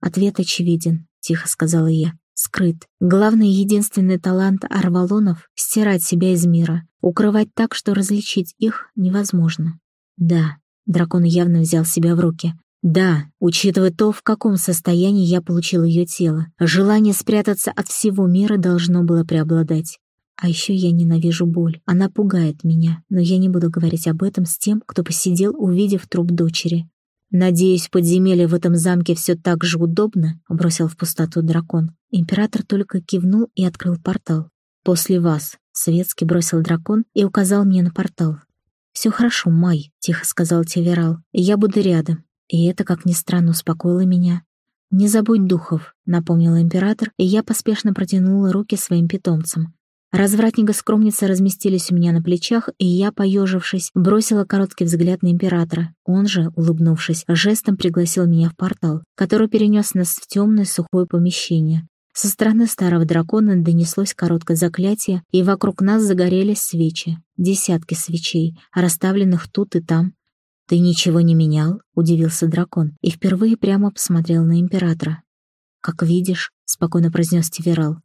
Ответ очевиден, тихо сказала я. Скрыт. Главный и единственный талант арвалонов — стирать себя из мира, укрывать так, что различить их невозможно. Да, дракон явно взял себя в руки. Да, учитывая то, в каком состоянии я получил ее тело, желание спрятаться от всего мира должно было преобладать. А еще я ненавижу боль. Она пугает меня, но я не буду говорить об этом с тем, кто посидел, увидев труп дочери. «Надеюсь, подземелье в этом замке все так же удобно?» — бросил в пустоту дракон. Император только кивнул и открыл портал. «После вас», — светски бросил дракон и указал мне на портал. «Все хорошо, Май», — тихо сказал Теверал. «Я буду рядом. И это, как ни странно, успокоило меня. «Не забудь духов», — напомнил император, и я поспешно протянула руки своим питомцам. Развратник и скромница разместились у меня на плечах, и я, поежившись, бросила короткий взгляд на императора. Он же, улыбнувшись, жестом пригласил меня в портал, который перенес нас в темное сухое помещение. Со стороны старого дракона донеслось короткое заклятие, и вокруг нас загорелись свечи. Десятки свечей, расставленных тут и там, «Ты ничего не менял?» — удивился дракон и впервые прямо посмотрел на императора. «Как видишь», — спокойно произнес Тиверал.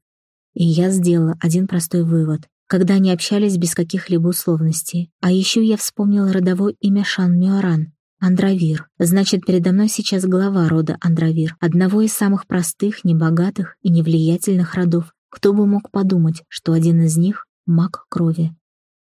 И я сделала один простой вывод. Когда они общались без каких-либо условностей. А еще я вспомнила родовое имя Шан Мюаран. Андравир. Значит, передо мной сейчас глава рода Андравир, одного из самых простых, небогатых и невлиятельных родов. Кто бы мог подумать, что один из них — маг крови.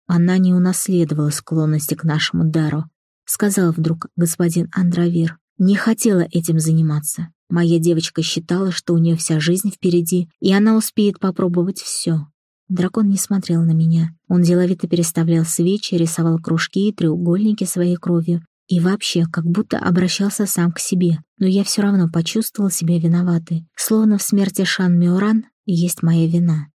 Она не унаследовала склонности к нашему дару, — сказал вдруг господин Андравир. «Не хотела этим заниматься. Моя девочка считала, что у нее вся жизнь впереди, и она успеет попробовать все. Дракон не смотрел на меня. Он деловито переставлял свечи, рисовал кружки и треугольники своей кровью. И вообще, как будто обращался сам к себе. Но я все равно почувствовал себя виноватой. Словно в смерти Шан Миоран есть моя вина.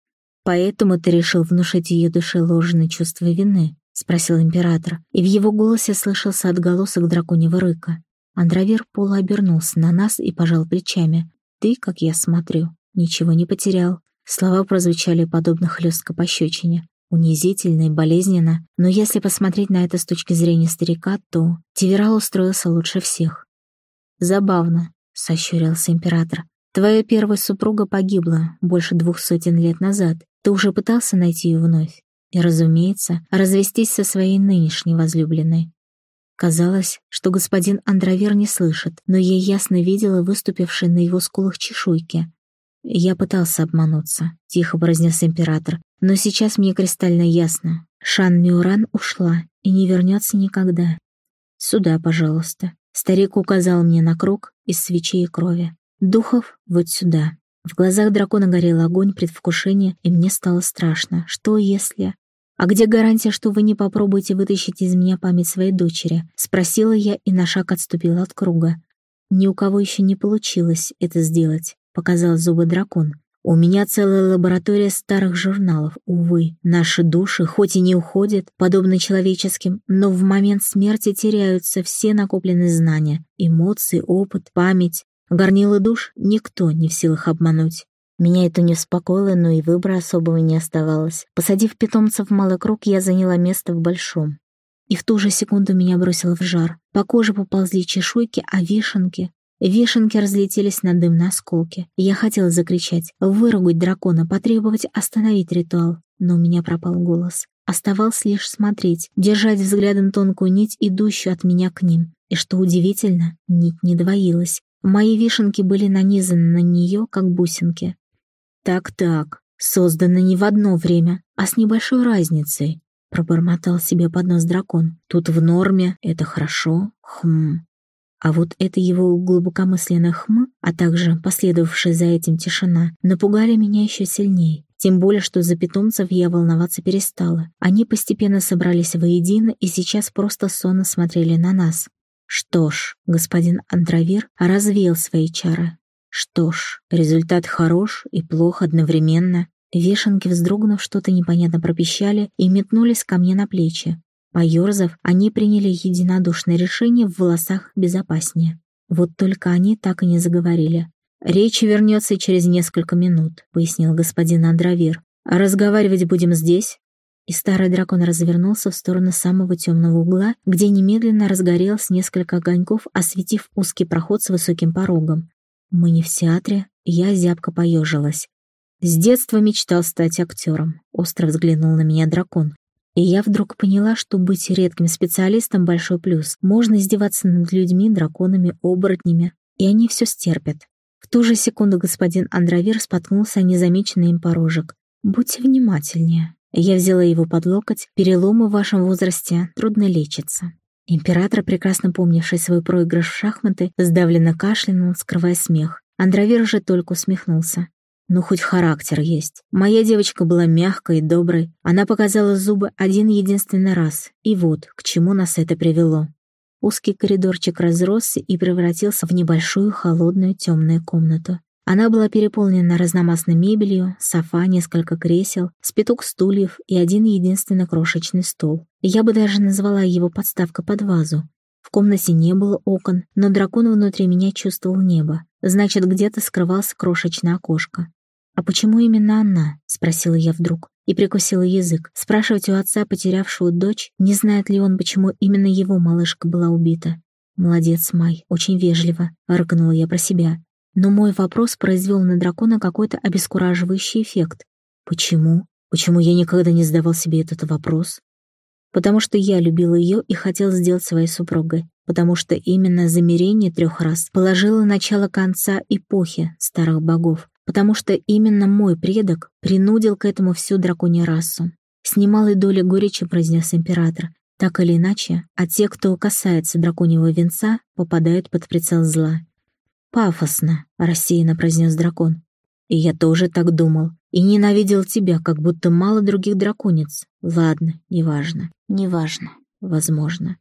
Поэтому ты решил внушить ее душе ложное чувство вины. — спросил император, и в его голосе слышался отголосок драконьего рыка. Андровер полуобернулся на нас и пожал плечами. «Ты, как я смотрю, ничего не потерял». Слова прозвучали подобно хлестко пощечине. Унизительно и болезненно, но если посмотреть на это с точки зрения старика, то Тиверал устроился лучше всех. «Забавно», — сощурился император. «Твоя первая супруга погибла больше двух сотен лет назад. Ты уже пытался найти ее вновь?» И, разумеется, развестись со своей нынешней возлюбленной. Казалось, что господин Андровер не слышит, но я ясно видела выступившие на его скулах чешуйки. «Я пытался обмануться», — тихо произнес император, «но сейчас мне кристально ясно. Шан Мюран ушла и не вернется никогда. Сюда, пожалуйста». Старик указал мне на круг из свечей и крови. Духов вот сюда. В глазах дракона горел огонь предвкушения, и мне стало страшно. Что если... «А где гарантия, что вы не попробуете вытащить из меня память своей дочери?» — спросила я и на шаг отступила от круга. «Ни у кого еще не получилось это сделать», — показал зубы дракон. «У меня целая лаборатория старых журналов. Увы, наши души хоть и не уходят, подобно человеческим, но в момент смерти теряются все накопленные знания, эмоции, опыт, память. Горнило душ никто не в силах обмануть. Меня это не успокоило, но и выбора особого не оставалось. Посадив питомца в малый круг, я заняла место в большом. И в ту же секунду меня бросило в жар. По коже поползли чешуйки, а вишенки... Вишенки разлетелись на дым на осколки. Я хотела закричать, выругать дракона, потребовать остановить ритуал. Но у меня пропал голос. Оставалось лишь смотреть, держать взглядом тонкую нить, идущую от меня к ним. И что удивительно, нить не двоилась. Мои вишенки были нанизаны на нее, как бусинки. «Так-так, создано не в одно время, а с небольшой разницей», пробормотал себе под нос дракон. «Тут в норме, это хорошо, хм». А вот это его глубокомысленное «хм», а также последовавшая за этим тишина, напугали меня еще сильнее. Тем более, что за питомцев я волноваться перестала. Они постепенно собрались воедино и сейчас просто сонно смотрели на нас. Что ж, господин Андровир развеял свои чары. Что ж, результат хорош и плох одновременно. Вешенки, вздрогнув, что-то непонятно пропищали и метнулись ко мне на плечи. Поёрзав, они приняли единодушное решение в волосах безопаснее. Вот только они так и не заговорили. «Речь вернется через несколько минут», — пояснил господин Андровир. «А разговаривать будем здесь?» И старый дракон развернулся в сторону самого темного угла, где немедленно разгорелось несколько огоньков, осветив узкий проход с высоким порогом. Мы не в театре, я зябко поежилась. С детства мечтал стать актером. Остро взглянул на меня дракон. И я вдруг поняла, что быть редким специалистом — большой плюс. Можно издеваться над людьми, драконами, оборотнями, и они все стерпят. В ту же секунду господин Андровир споткнулся о незамеченный им порожек. «Будьте внимательнее». Я взяла его под локоть. Переломы в вашем возрасте трудно лечатся. Император, прекрасно помнивший свой проигрыш в шахматы, сдавленно кашлянул, скрывая смех. Андровер же только усмехнулся. Ну, хоть характер есть. Моя девочка была мягкой и доброй. Она показала зубы один единственный раз. И вот, к чему нас это привело. Узкий коридорчик разросся и превратился в небольшую холодную темную комнату. Она была переполнена разномастной мебелью, софа, несколько кресел, спиток стульев и один единственный крошечный стол. Я бы даже назвала его подставка под вазу. В комнате не было окон, но дракон внутри меня чувствовал небо. Значит, где-то скрывался крошечное окошко. «А почему именно она?» — спросила я вдруг. И прикусила язык. Спрашивать у отца, потерявшего дочь, не знает ли он, почему именно его малышка была убита. «Молодец, Май, очень вежливо», — рыкнула я про себя. Но мой вопрос произвел на дракона какой-то обескураживающий эффект. Почему? Почему я никогда не задавал себе этот вопрос? Потому что я любил ее и хотел сделать своей супругой. Потому что именно замерение трех раз положило начало конца эпохи старых богов. Потому что именно мой предок принудил к этому всю драконью расу. С немалой долей горечи произнес император. Так или иначе, а те, кто касается драконьего венца, попадают под прицел зла. «Пафосно», — рассеянно произнес дракон. «И я тоже так думал. И ненавидел тебя, как будто мало других драконец. Ладно, неважно, неважно, возможно».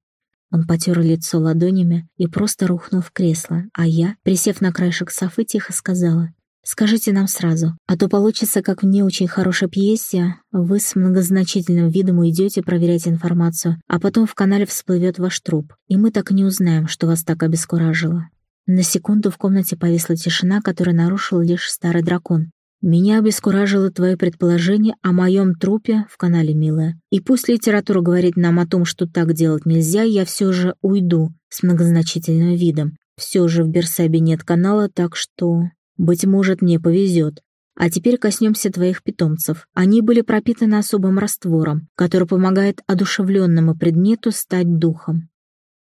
Он потер лицо ладонями и просто рухнул в кресло, а я, присев на краешек софы, тихо сказала, «Скажите нам сразу, а то получится, как в не очень хорошей пьесе, вы с многозначительным видом уйдете проверять информацию, а потом в канале всплывет ваш труп, и мы так и не узнаем, что вас так обескуражило. На секунду в комнате повисла тишина, которую нарушил лишь старый дракон. «Меня обескуражило твое предположение о моем трупе в канале, милая. И пусть литература говорит нам о том, что так делать нельзя, я все же уйду с многозначительным видом. Все же в Берсабе нет канала, так что, быть может, мне повезет. А теперь коснемся твоих питомцев. Они были пропитаны особым раствором, который помогает одушевленному предмету стать духом.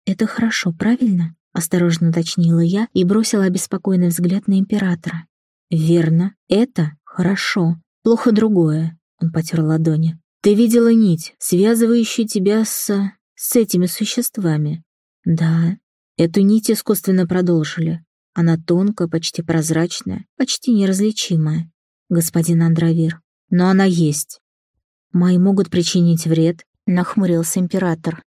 Это хорошо, правильно? — осторожно уточнила я и бросила обеспокоенный взгляд на императора. «Верно, это хорошо. Плохо другое», — он потер ладони. «Ты видела нить, связывающую тебя с... с этими существами?» «Да». Эту нить искусственно продолжили. Она тонкая, почти прозрачная, почти неразличимая. Господин Андравир. Но она есть. Мои могут причинить вред, нахмурился император.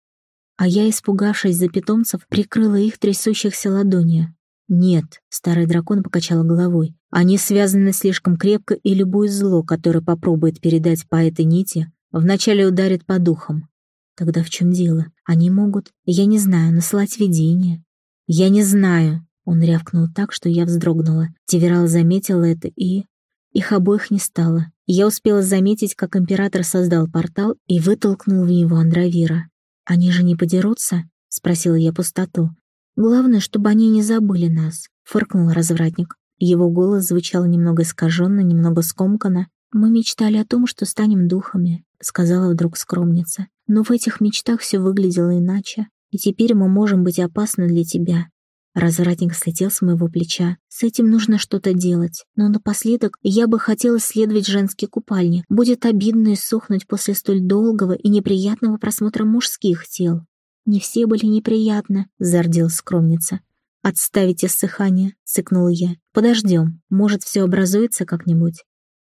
А я, испугавшись за питомцев, прикрыла их трясущихся ладони. «Нет», — старый дракон покачал головой, «они связаны слишком крепко, и любое зло, которое попробует передать по этой нити, вначале ударит по духам. Тогда в чем дело? Они могут, я не знаю, наслать видение». «Я не знаю», — он рявкнул так, что я вздрогнула. Тиверал заметил это и... Их обоих не стало. Я успела заметить, как император создал портал и вытолкнул в него Андравира. «Они же не подерутся?» — спросила я пустоту. «Главное, чтобы они не забыли нас», — фыркнул развратник. Его голос звучал немного искаженно, немного скомканно. «Мы мечтали о том, что станем духами», — сказала вдруг скромница. «Но в этих мечтах все выглядело иначе, и теперь мы можем быть опасны для тебя. Развратник слетел с моего плеча. С этим нужно что-то делать. Но напоследок я бы хотела следовать женской купальне. Будет обидно и сохнуть после столь долгого и неприятного просмотра мужских тел. «Не все были неприятны», — зарделась скромница. «Отставить иссыхание», — цыкнула я. «Подождем. Может, все образуется как-нибудь».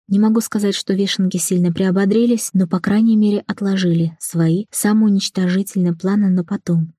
Не могу сказать, что вешенки сильно приободрились, но, по крайней мере, отложили свои самоуничтожительные планы на потом.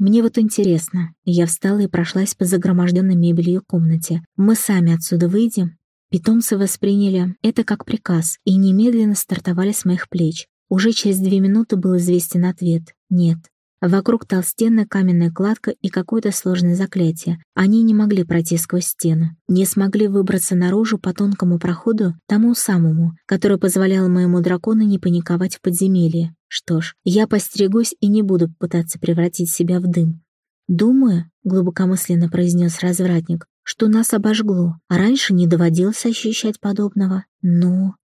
Мне вот интересно. Я встала и прошлась по загроможденной мебелью комнате. Мы сами отсюда выйдем? Питомцы восприняли это как приказ и немедленно стартовали с моих плеч. Уже через две минуты был известен ответ «нет». Вокруг толстенная каменная кладка и какое-то сложное заклятие. Они не могли пройти сквозь стену. Не смогли выбраться наружу по тонкому проходу, тому самому, который позволял моему дракону не паниковать в подземелье. Что ж, я постерегусь и не буду пытаться превратить себя в дым. «Думаю», — глубокомысленно произнес развратник, «что нас обожгло, а раньше не доводилось ощущать подобного. Но...»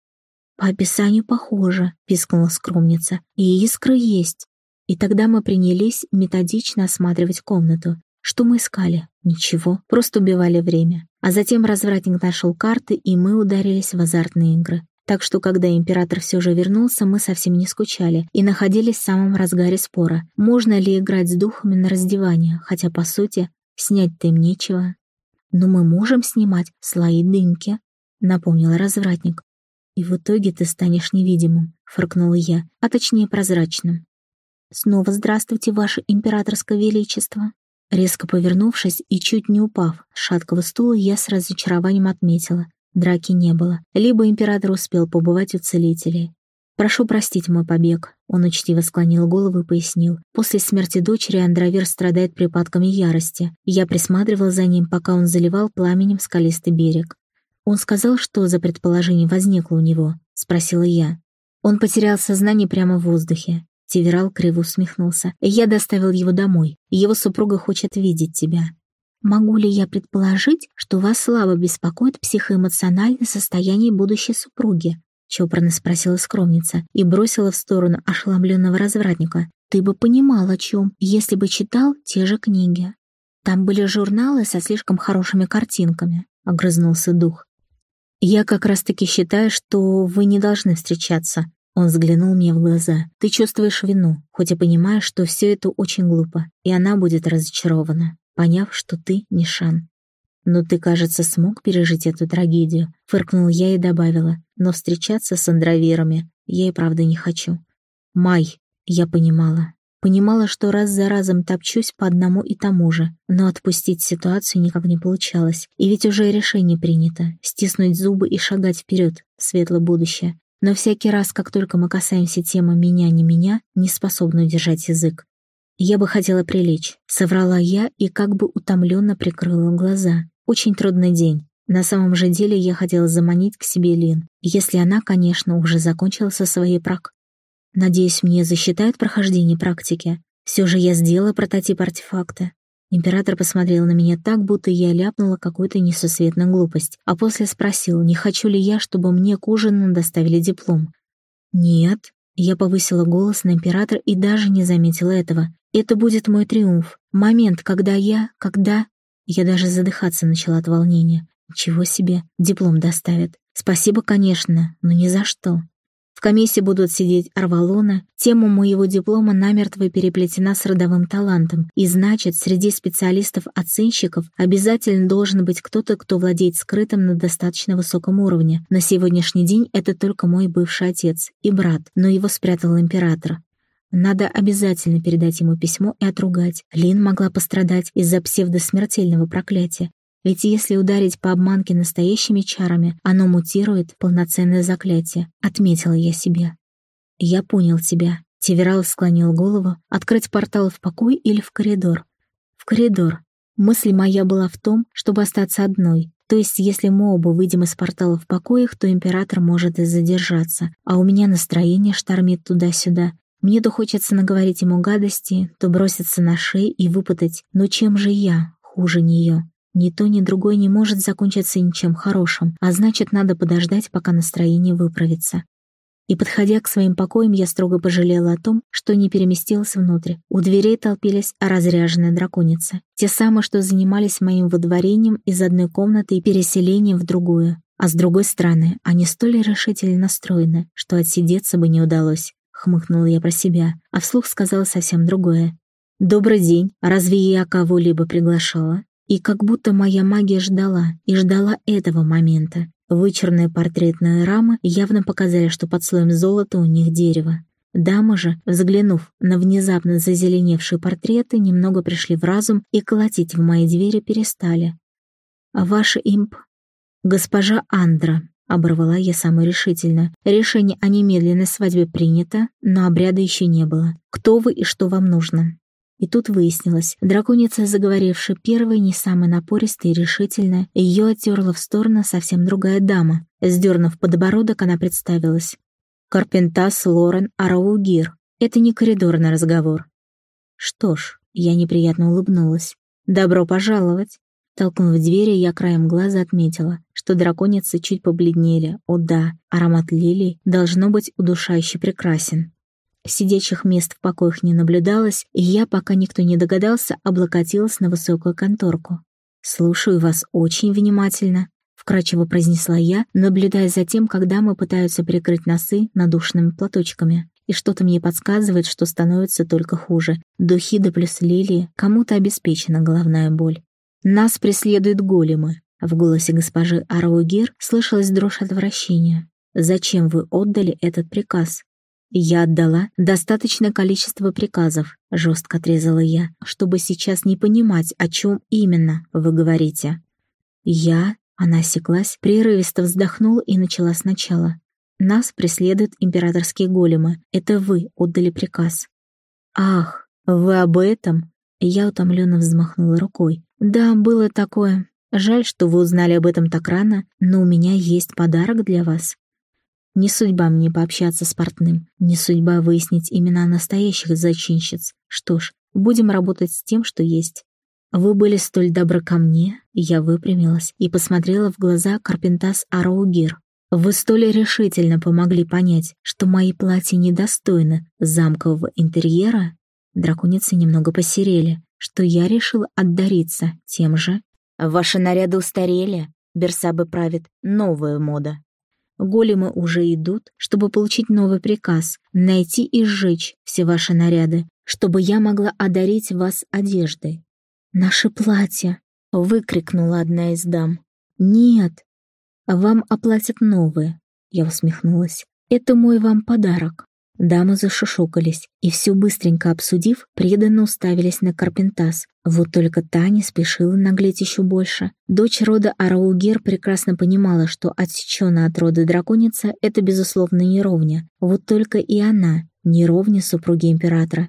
«По описанию похоже», — пискнула скромница, «и искры есть. И тогда мы принялись методично осматривать комнату. Что мы искали? Ничего, просто убивали время. А затем развратник нашел карты, и мы ударились в азартные игры. Так что, когда император все же вернулся, мы совсем не скучали и находились в самом разгаре спора, можно ли играть с духами на раздевание, хотя, по сути, снять-то им нечего. «Но мы можем снимать слои дымки», — напомнил развратник. «И в итоге ты станешь невидимым», — фыркнула я, а точнее прозрачным. «Снова здравствуйте, ваше императорское величество!» Резко повернувшись и чуть не упав с шаткого стула, я с разочарованием отметила. Драки не было. Либо император успел побывать у целителей. «Прошу простить мой побег», — он учтиво склонил голову и пояснил. «После смерти дочери Андровер страдает припадками ярости. Я присматривал за ним, пока он заливал пламенем скалистый берег. Он сказал, что за предположение возникло у него?» — спросила я. Он потерял сознание прямо в воздухе. Тиверал криво усмехнулся. «Я доставил его домой. Его супруга хочет видеть тебя». «Могу ли я предположить, что вас слабо беспокоит психоэмоциональное состояние будущей супруги?» Чопорно спросила скромница и бросила в сторону ошеломленного развратника. «Ты бы понимал, о чем, если бы читал те же книги. Там были журналы со слишком хорошими картинками», — огрызнулся дух. «Я как раз-таки считаю, что вы не должны встречаться», он взглянул мне в глаза. «Ты чувствуешь вину, хоть и понимаешь, что все это очень глупо, и она будет разочарована, поняв, что ты не Шан». «Но ты, кажется, смог пережить эту трагедию», — фыркнул я и добавила. «Но встречаться с андроверами я и правда не хочу». «Май», — я понимала. Понимала, что раз за разом топчусь по одному и тому же, но отпустить ситуацию никак не получалось. И ведь уже решение принято — стиснуть зубы и шагать вперед, в светлое будущее. Но всякий раз, как только мы касаемся темы «меня, не меня», не способна удержать язык. Я бы хотела прилечь, соврала я и как бы утомленно прикрыла глаза. Очень трудный день. На самом же деле я хотела заманить к себе Лин, если она, конечно, уже закончила со своей прак. Надеюсь, мне засчитают прохождение практики. Все же я сделала прототип артефакта. Император посмотрел на меня так, будто я ляпнула какую-то несусветную глупость, а после спросил, не хочу ли я, чтобы мне к ужину доставили диплом. «Нет», — я повысила голос на император и даже не заметила этого. «Это будет мой триумф. Момент, когда я... когда...» Я даже задыхаться начала от волнения. Ничего себе, диплом доставят. Спасибо, конечно, но ни за что. В комиссии будут сидеть Арвалона, тема моего диплома намертво переплетена с родовым талантом, и значит, среди специалистов-оценщиков обязательно должен быть кто-то, кто владеет скрытым на достаточно высоком уровне. На сегодняшний день это только мой бывший отец и брат, но его спрятал император. Надо обязательно передать ему письмо и отругать. Лин могла пострадать из-за псевдосмертельного проклятия. Ведь если ударить по обманке настоящими чарами, оно мутирует в полноценное заклятие, отметила я себе. Я понял тебя. Тиверал склонил голову. Открыть портал в покой или в коридор? В коридор. Мысль моя была в том, чтобы остаться одной. То есть, если мы оба выйдем из портала в покоях, то император может и задержаться, а у меня настроение штормит туда-сюда. Мне то хочется наговорить ему гадости, то броситься на шею и выпытать, но чем же я хуже нее? Ни то, ни другое не может закончиться ничем хорошим, а значит, надо подождать, пока настроение выправится. И, подходя к своим покоям, я строго пожалела о том, что не переместилась внутрь. У дверей толпились разряженные драконицы. Те самые, что занимались моим выдворением из одной комнаты и переселением в другую. А с другой стороны, они столь решительно настроены, что отсидеться бы не удалось. Хмыкнула я про себя, а вслух сказала совсем другое. «Добрый день. Разве я кого-либо приглашала?» И как будто моя магия ждала, и ждала этого момента. Вычурные портретные рамы явно показали, что под слоем золота у них дерево. Дамы же, взглянув на внезапно зазеленевшие портреты, немного пришли в разум и колотить в мои двери перестали. «А ваше имп...» «Госпожа Андра», — оборвала я самое решительно. «Решение о немедленной свадьбе принято, но обряда еще не было. Кто вы и что вам нужно?» И тут выяснилось, драконица, заговорившая первой, не самая напористая и решительная, ее оттерла в сторону совсем другая дама. Сдернув подбородок, она представилась. «Карпентас Лорен Араугир. Это не коридорный разговор». Что ж, я неприятно улыбнулась. «Добро пожаловать». Толкнув двери, я краем глаза отметила, что драконицы чуть побледнели. О да, аромат лилий должно быть удушающе прекрасен. Сидячих мест в покоях не наблюдалось, и я, пока никто не догадался, облокотилась на высокую конторку. «Слушаю вас очень внимательно», — вкрадчиво произнесла я, наблюдая за тем, как дамы пытаются прикрыть носы надушенными платочками. И что-то мне подсказывает, что становится только хуже. Духи да плюс лилии, кому-то обеспечена головная боль. «Нас преследуют големы», — в голосе госпожи Араугир слышалась дрожь отвращения. «Зачем вы отдали этот приказ?» «Я отдала достаточное количество приказов», — жестко отрезала я, «чтобы сейчас не понимать, о чем именно вы говорите». «Я...» — она осеклась, прерывисто вздохнула и начала сначала. «Нас преследуют императорские големы. Это вы отдали приказ». «Ах, вы об этом?» Я утомленно взмахнула рукой. «Да, было такое. Жаль, что вы узнали об этом так рано, но у меня есть подарок для вас». Не судьба мне пообщаться с портным, не судьба выяснить имена настоящих зачинщиц. Что ж, будем работать с тем, что есть. Вы были столь добры ко мне, я выпрямилась и посмотрела в глаза Карпентас Араугир. Вы столь решительно помогли понять, что мои платья недостойны замкового интерьера. Драконицы немного посерели, что я решила отдариться тем же. Ваши наряды устарели, Берсабы правит новая мода. Големы уже идут, чтобы получить новый приказ — найти и сжечь все ваши наряды, чтобы я могла одарить вас одеждой. «Наши платья!» — выкрикнула одна из дам. «Нет, вам оплатят новые», — я усмехнулась. «Это мой вам подарок». Дамы зашушукались и все быстренько обсудив, преданно уставились на Карпентас. Вот только Таня спешила наглеть еще больше. Дочь рода Араугер прекрасно понимала, что отсеченная от рода драконица — это, безусловно, неровня. Вот только и она, неровня супруги императора.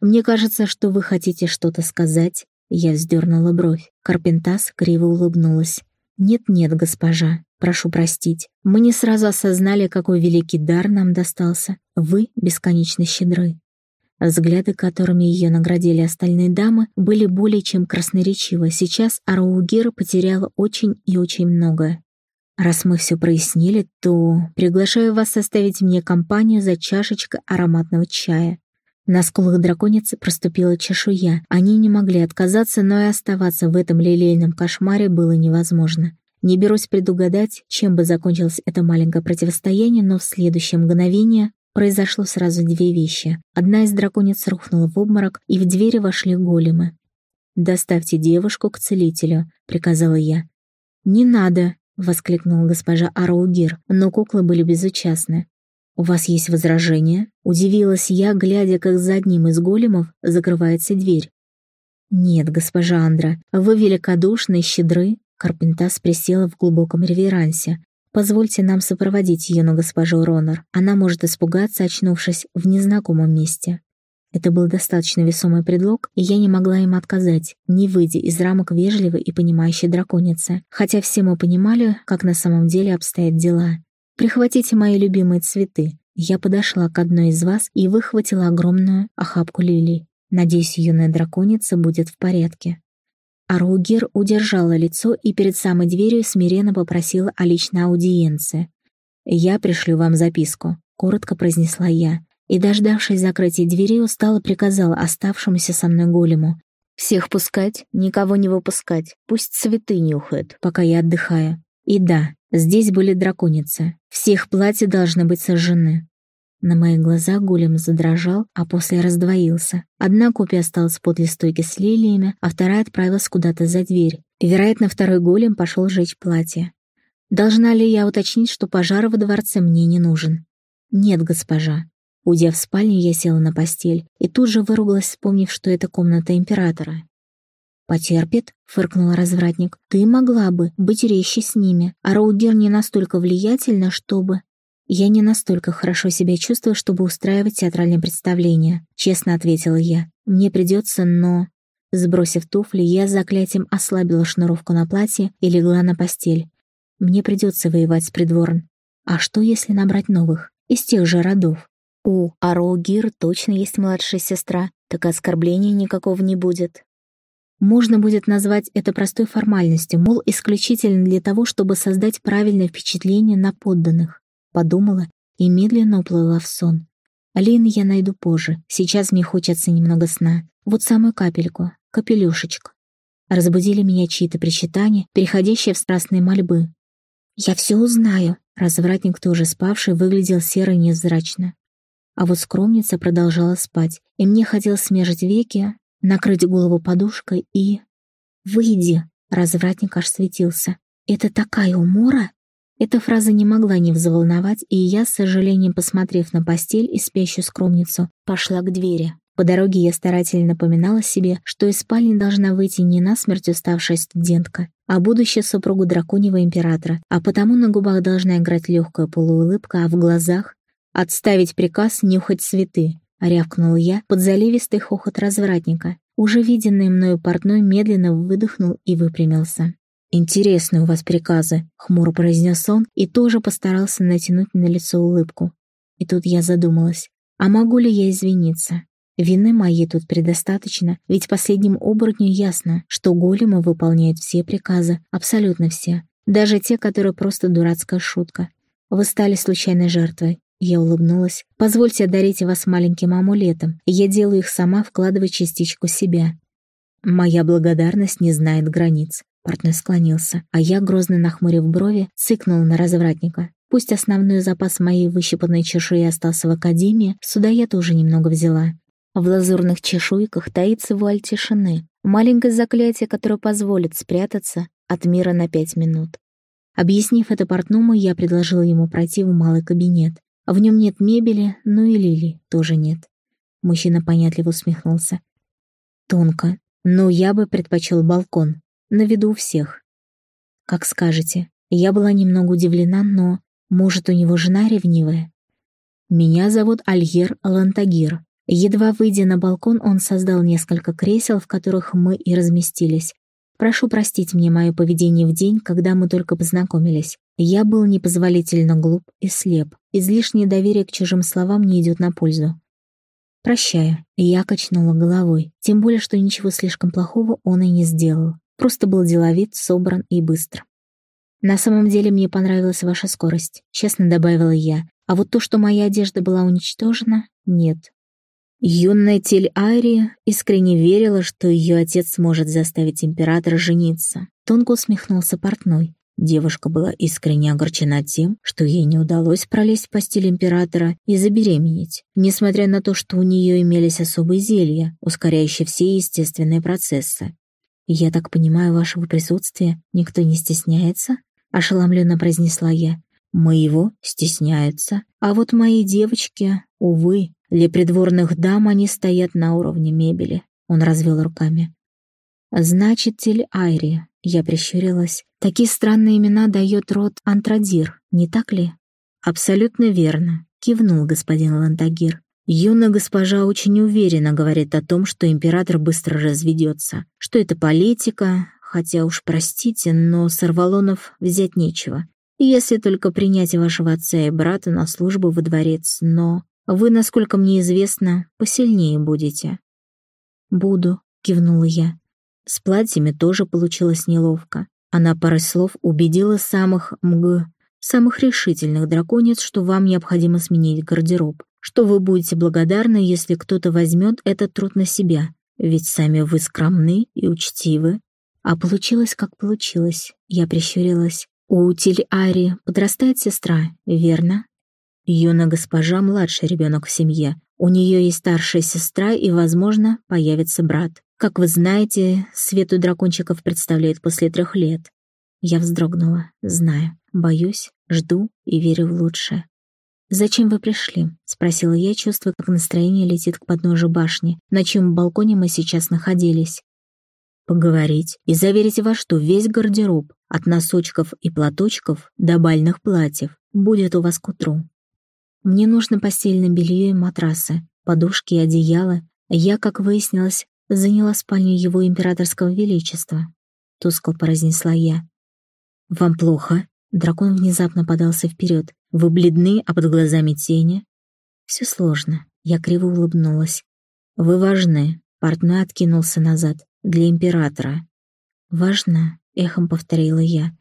«Мне кажется, что вы хотите что-то сказать?» Я вздернула бровь. Карпентас криво улыбнулась. «Нет-нет, госпожа, прошу простить. Мы не сразу осознали, какой великий дар нам достался. Вы бесконечно щедры». Взгляды, которыми ее наградили остальные дамы, были более чем красноречивы. Сейчас Араугира потеряла очень и очень многое. Раз мы все прояснили, то приглашаю вас составить мне компанию за чашечкой ароматного чая. На скулах драконицы проступила чешуя. Они не могли отказаться, но и оставаться в этом лилейном кошмаре было невозможно. Не берусь предугадать, чем бы закончилось это маленькое противостояние, но в следующее мгновение произошло сразу две вещи. Одна из драконец рухнула в обморок, и в двери вошли големы. «Доставьте девушку к целителю», — приказала я. «Не надо», — воскликнула госпожа Араугир, но куклы были безучастны. «У вас есть возражения?» — удивилась я, глядя, как за одним из големов закрывается дверь. «Нет, госпожа Андра, вы великодушны, щедры». Карпентас присела в глубоком реверансе. «Позвольте нам сопроводить на госпожу Ронор. Она может испугаться, очнувшись в незнакомом месте». Это был достаточно весомый предлог, и я не могла им отказать, не выйдя из рамок вежливой и понимающей драконицы, хотя все мы понимали, как на самом деле обстоят дела. «Прихватите мои любимые цветы». Я подошла к одной из вас и выхватила огромную охапку лилий. Надеюсь, юная драконица будет в порядке. Аругир удержала лицо и перед самой дверью смиренно попросила о личной аудиенции. «Я пришлю вам записку», — коротко произнесла я, и, дождавшись закрытия двери, устало приказала оставшемуся со мной голему. «Всех пускать, никого не выпускать, пусть цветы нюхают, пока я отдыхаю. И да, здесь были драконицы, всех платья должны быть сожжены. На моих глазах голем задрожал, а после раздвоился. Одна копия осталась подле стойки с лилиями, а вторая отправилась куда-то за дверь. Вероятно, второй голем пошел жечь платье. Должна ли я уточнить, что пожар во дворце мне не нужен? Нет, госпожа. Уйдя в спальню, я села на постель и тут же выругалась, вспомнив, что это комната императора. «Потерпит», — фыркнул развратник. «Ты могла бы быть резче с ними, а Роугер не настолько влиятельна, чтобы...» «Я не настолько хорошо себя чувствую, чтобы устраивать театральное представление», — честно ответила я. «Мне придется, но...» Сбросив туфли, я заклятием ослабила шнуровку на платье и легла на постель. Мне придется воевать с придворн. А что, если набрать новых? Из тех же родов. У Ароугир точно есть младшая сестра, так оскорбления никакого не будет. Можно будет назвать это простой формальностью, мол, исключительно для того, чтобы создать правильное впечатление на подданных. Подумала и медленно уплыла в сон. Алину я найду позже. Сейчас мне хочется немного сна. Вот самую капельку, капелюшечку. Разбудили меня чьи-то причитания, переходящие в страстные мольбы. «Я все узнаю», — развратник, тоже спавший, выглядел серо и невзрачно. А вот скромница продолжала спать, и мне хотелось смежить веки, накрыть голову подушкой и... «Выйди!» — развратник аж светился. «Это такая умора!» Эта фраза не могла не взволновать, и я, с сожалением посмотрев на постель и спящую скромницу, пошла к двери. По дороге я старательно напоминала себе, что из спальни должна выйти не насмерть уставшая студентка, а будущая супруга драконьего императора, а потому на губах должна играть легкая полуулыбка, а в глазах — отставить приказ нюхать цветы, — рявкнула я под заливистый хохот развратника. Уже виденный мною портной медленно выдохнул и выпрямился. «Интересные у вас приказы», — хмуро произнес он и тоже постарался натянуть на лицо улыбку. И тут я задумалась, а могу ли я извиниться? Вины моей тут предостаточно, ведь последним оборотню ясно, что големы выполняют все приказы, абсолютно все, даже те, которые просто дурацкая шутка. Вы стали случайной жертвой. Я улыбнулась. «Позвольте одарить вас маленьким амулетом. Я делаю их сама, вкладывая частичку себя. Моя благодарность не знает границ. Портной склонился, а я, грозно нахмурив брови, цыкнул на развратника. Пусть основной запас моей выщипанной чешуи остался в академии, сюда я тоже немного взяла. В лазурных чешуйках таится вуаль тишины, маленькое заклятие, которое позволит спрятаться от мира на пять минут. Объяснив это портному, я предложила ему пройти в малый кабинет. В нем нет мебели, но и лилий тоже нет. Мужчина понятливо усмехнулся. Тонко, но я бы предпочел балкон на виду у всех. Как скажете, я была немного удивлена, но, может, у него жена ревнивая? Меня зовут Альер Лантагир. Едва выйдя на балкон, он создал несколько кресел, в которых мы и разместились. Прошу простить мне мое поведение в день, когда мы только познакомились. Я был непозволительно глуп и слеп. Излишнее доверие к чужим словам не идет на пользу. «Прощаю», — я качнула головой, тем более, что ничего слишком плохого он и не сделал. Просто был деловит, собран и быстр. «На самом деле мне понравилась ваша скорость», — честно добавила я. «А вот то, что моя одежда была уничтожена, нет». Юная Тель Айри искренне верила, что ее отец сможет заставить императора жениться. Тонко усмехнулся портной. Девушка была искренне огорчена тем, что ей не удалось пролезть в постель императора и забеременеть, несмотря на то, что у нее имелись особые зелья, ускоряющие все естественные процессы. «Я так понимаю, вашего присутствия никто не стесняется?» — ошеломленно произнесла я. «Моего стесняются, а вот мои девочки, увы, для придворных дам они стоят на уровне мебели», — он развел руками. «Значит, Тель-Айри», — я прищурилась. «Такие странные имена дает род Антрадир, не так ли?» «Абсолютно верно», — кивнул господин Лантагир. Юная госпожа очень уверенно говорит о том, что император быстро разведется, что это политика, хотя уж простите, но с Арвалонов взять нечего. Если только принять вашего отца и брата на службу во дворец, но вы, насколько мне известно, посильнее будете. «Буду», — кивнула я. С платьями тоже получилось неловко. Она парой слов убедила самых мг, самых решительных драконец, что вам необходимо сменить гардероб что вы будете благодарны, если кто-то возьмет этот труд на себя, ведь сами вы скромны и учтивы. А получилось, как получилось. Я прищурилась. У Тиль-Ари подрастает сестра, верно? Юная госпожа — младший ребенок в семье. У нее есть старшая сестра и, возможно, появится брат. Как вы знаете, свету дракончиков представляет после трех лет. Я вздрогнула, зная. Боюсь, жду и верю в лучшее. «Зачем вы пришли?» — спросила я, чувствуя, как настроение летит к подножию башни, на чьем балконе мы сейчас находились. «Поговорить и заверить вас, что весь гардероб, от носочков и платочков до бальных платьев, будет у вас к утру. Мне нужно постельное белье и матрасы, подушки и одеяла. Я, как выяснилось, заняла спальню его императорского величества», — тускло произнесла я. «Вам плохо?» Дракон внезапно подался вперед. «Вы бледны, а под глазами тени?» «Все сложно». Я криво улыбнулась. «Вы важны». Портной откинулся назад. «Для императора». «Важно», — эхом повторила я.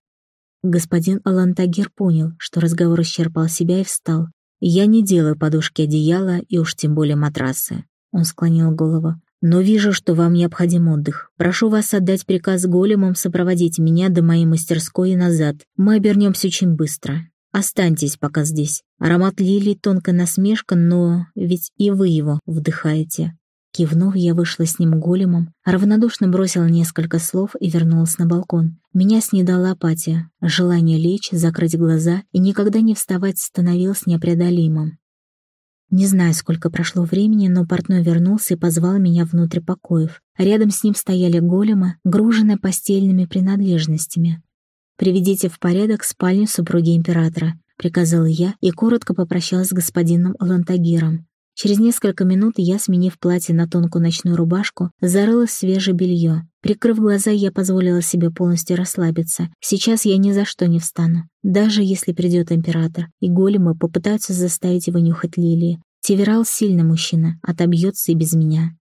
Господин Алантагир понял, что разговор исчерпал себя и встал. «Я не делаю подушки одеяла и уж тем более матрасы». Он склонил голову. Но вижу, что вам необходим отдых. Прошу вас отдать приказ големам сопроводить меня до моей мастерской и назад. Мы обернемся очень быстро. Останьтесь пока здесь. Аромат лилий тонко насмешка, но ведь и вы его вдыхаете». Кивнув, я вышла с ним големом, равнодушно бросила несколько слов и вернулась на балкон. Меня снедала апатия. Желание лечь, закрыть глаза и никогда не вставать становилось непреодолимым. Не знаю, сколько прошло времени, но портной вернулся и позвал меня внутрь покоев. Рядом с ним стояли големы, груженные постельными принадлежностями. «Приведите в порядок спальню супруги императора», — приказал я и коротко попрощалась с господином Лантагиром. Через несколько минут я, сменив платье на тонкую ночную рубашку, зарылась в свежее белье. Прикрыв глаза, я позволила себе полностью расслабиться. Сейчас я ни за что не встану. Даже если придет император, и големы попытаются заставить его нюхать лилии. Тиверал сильный мужчина, отобьется и без меня.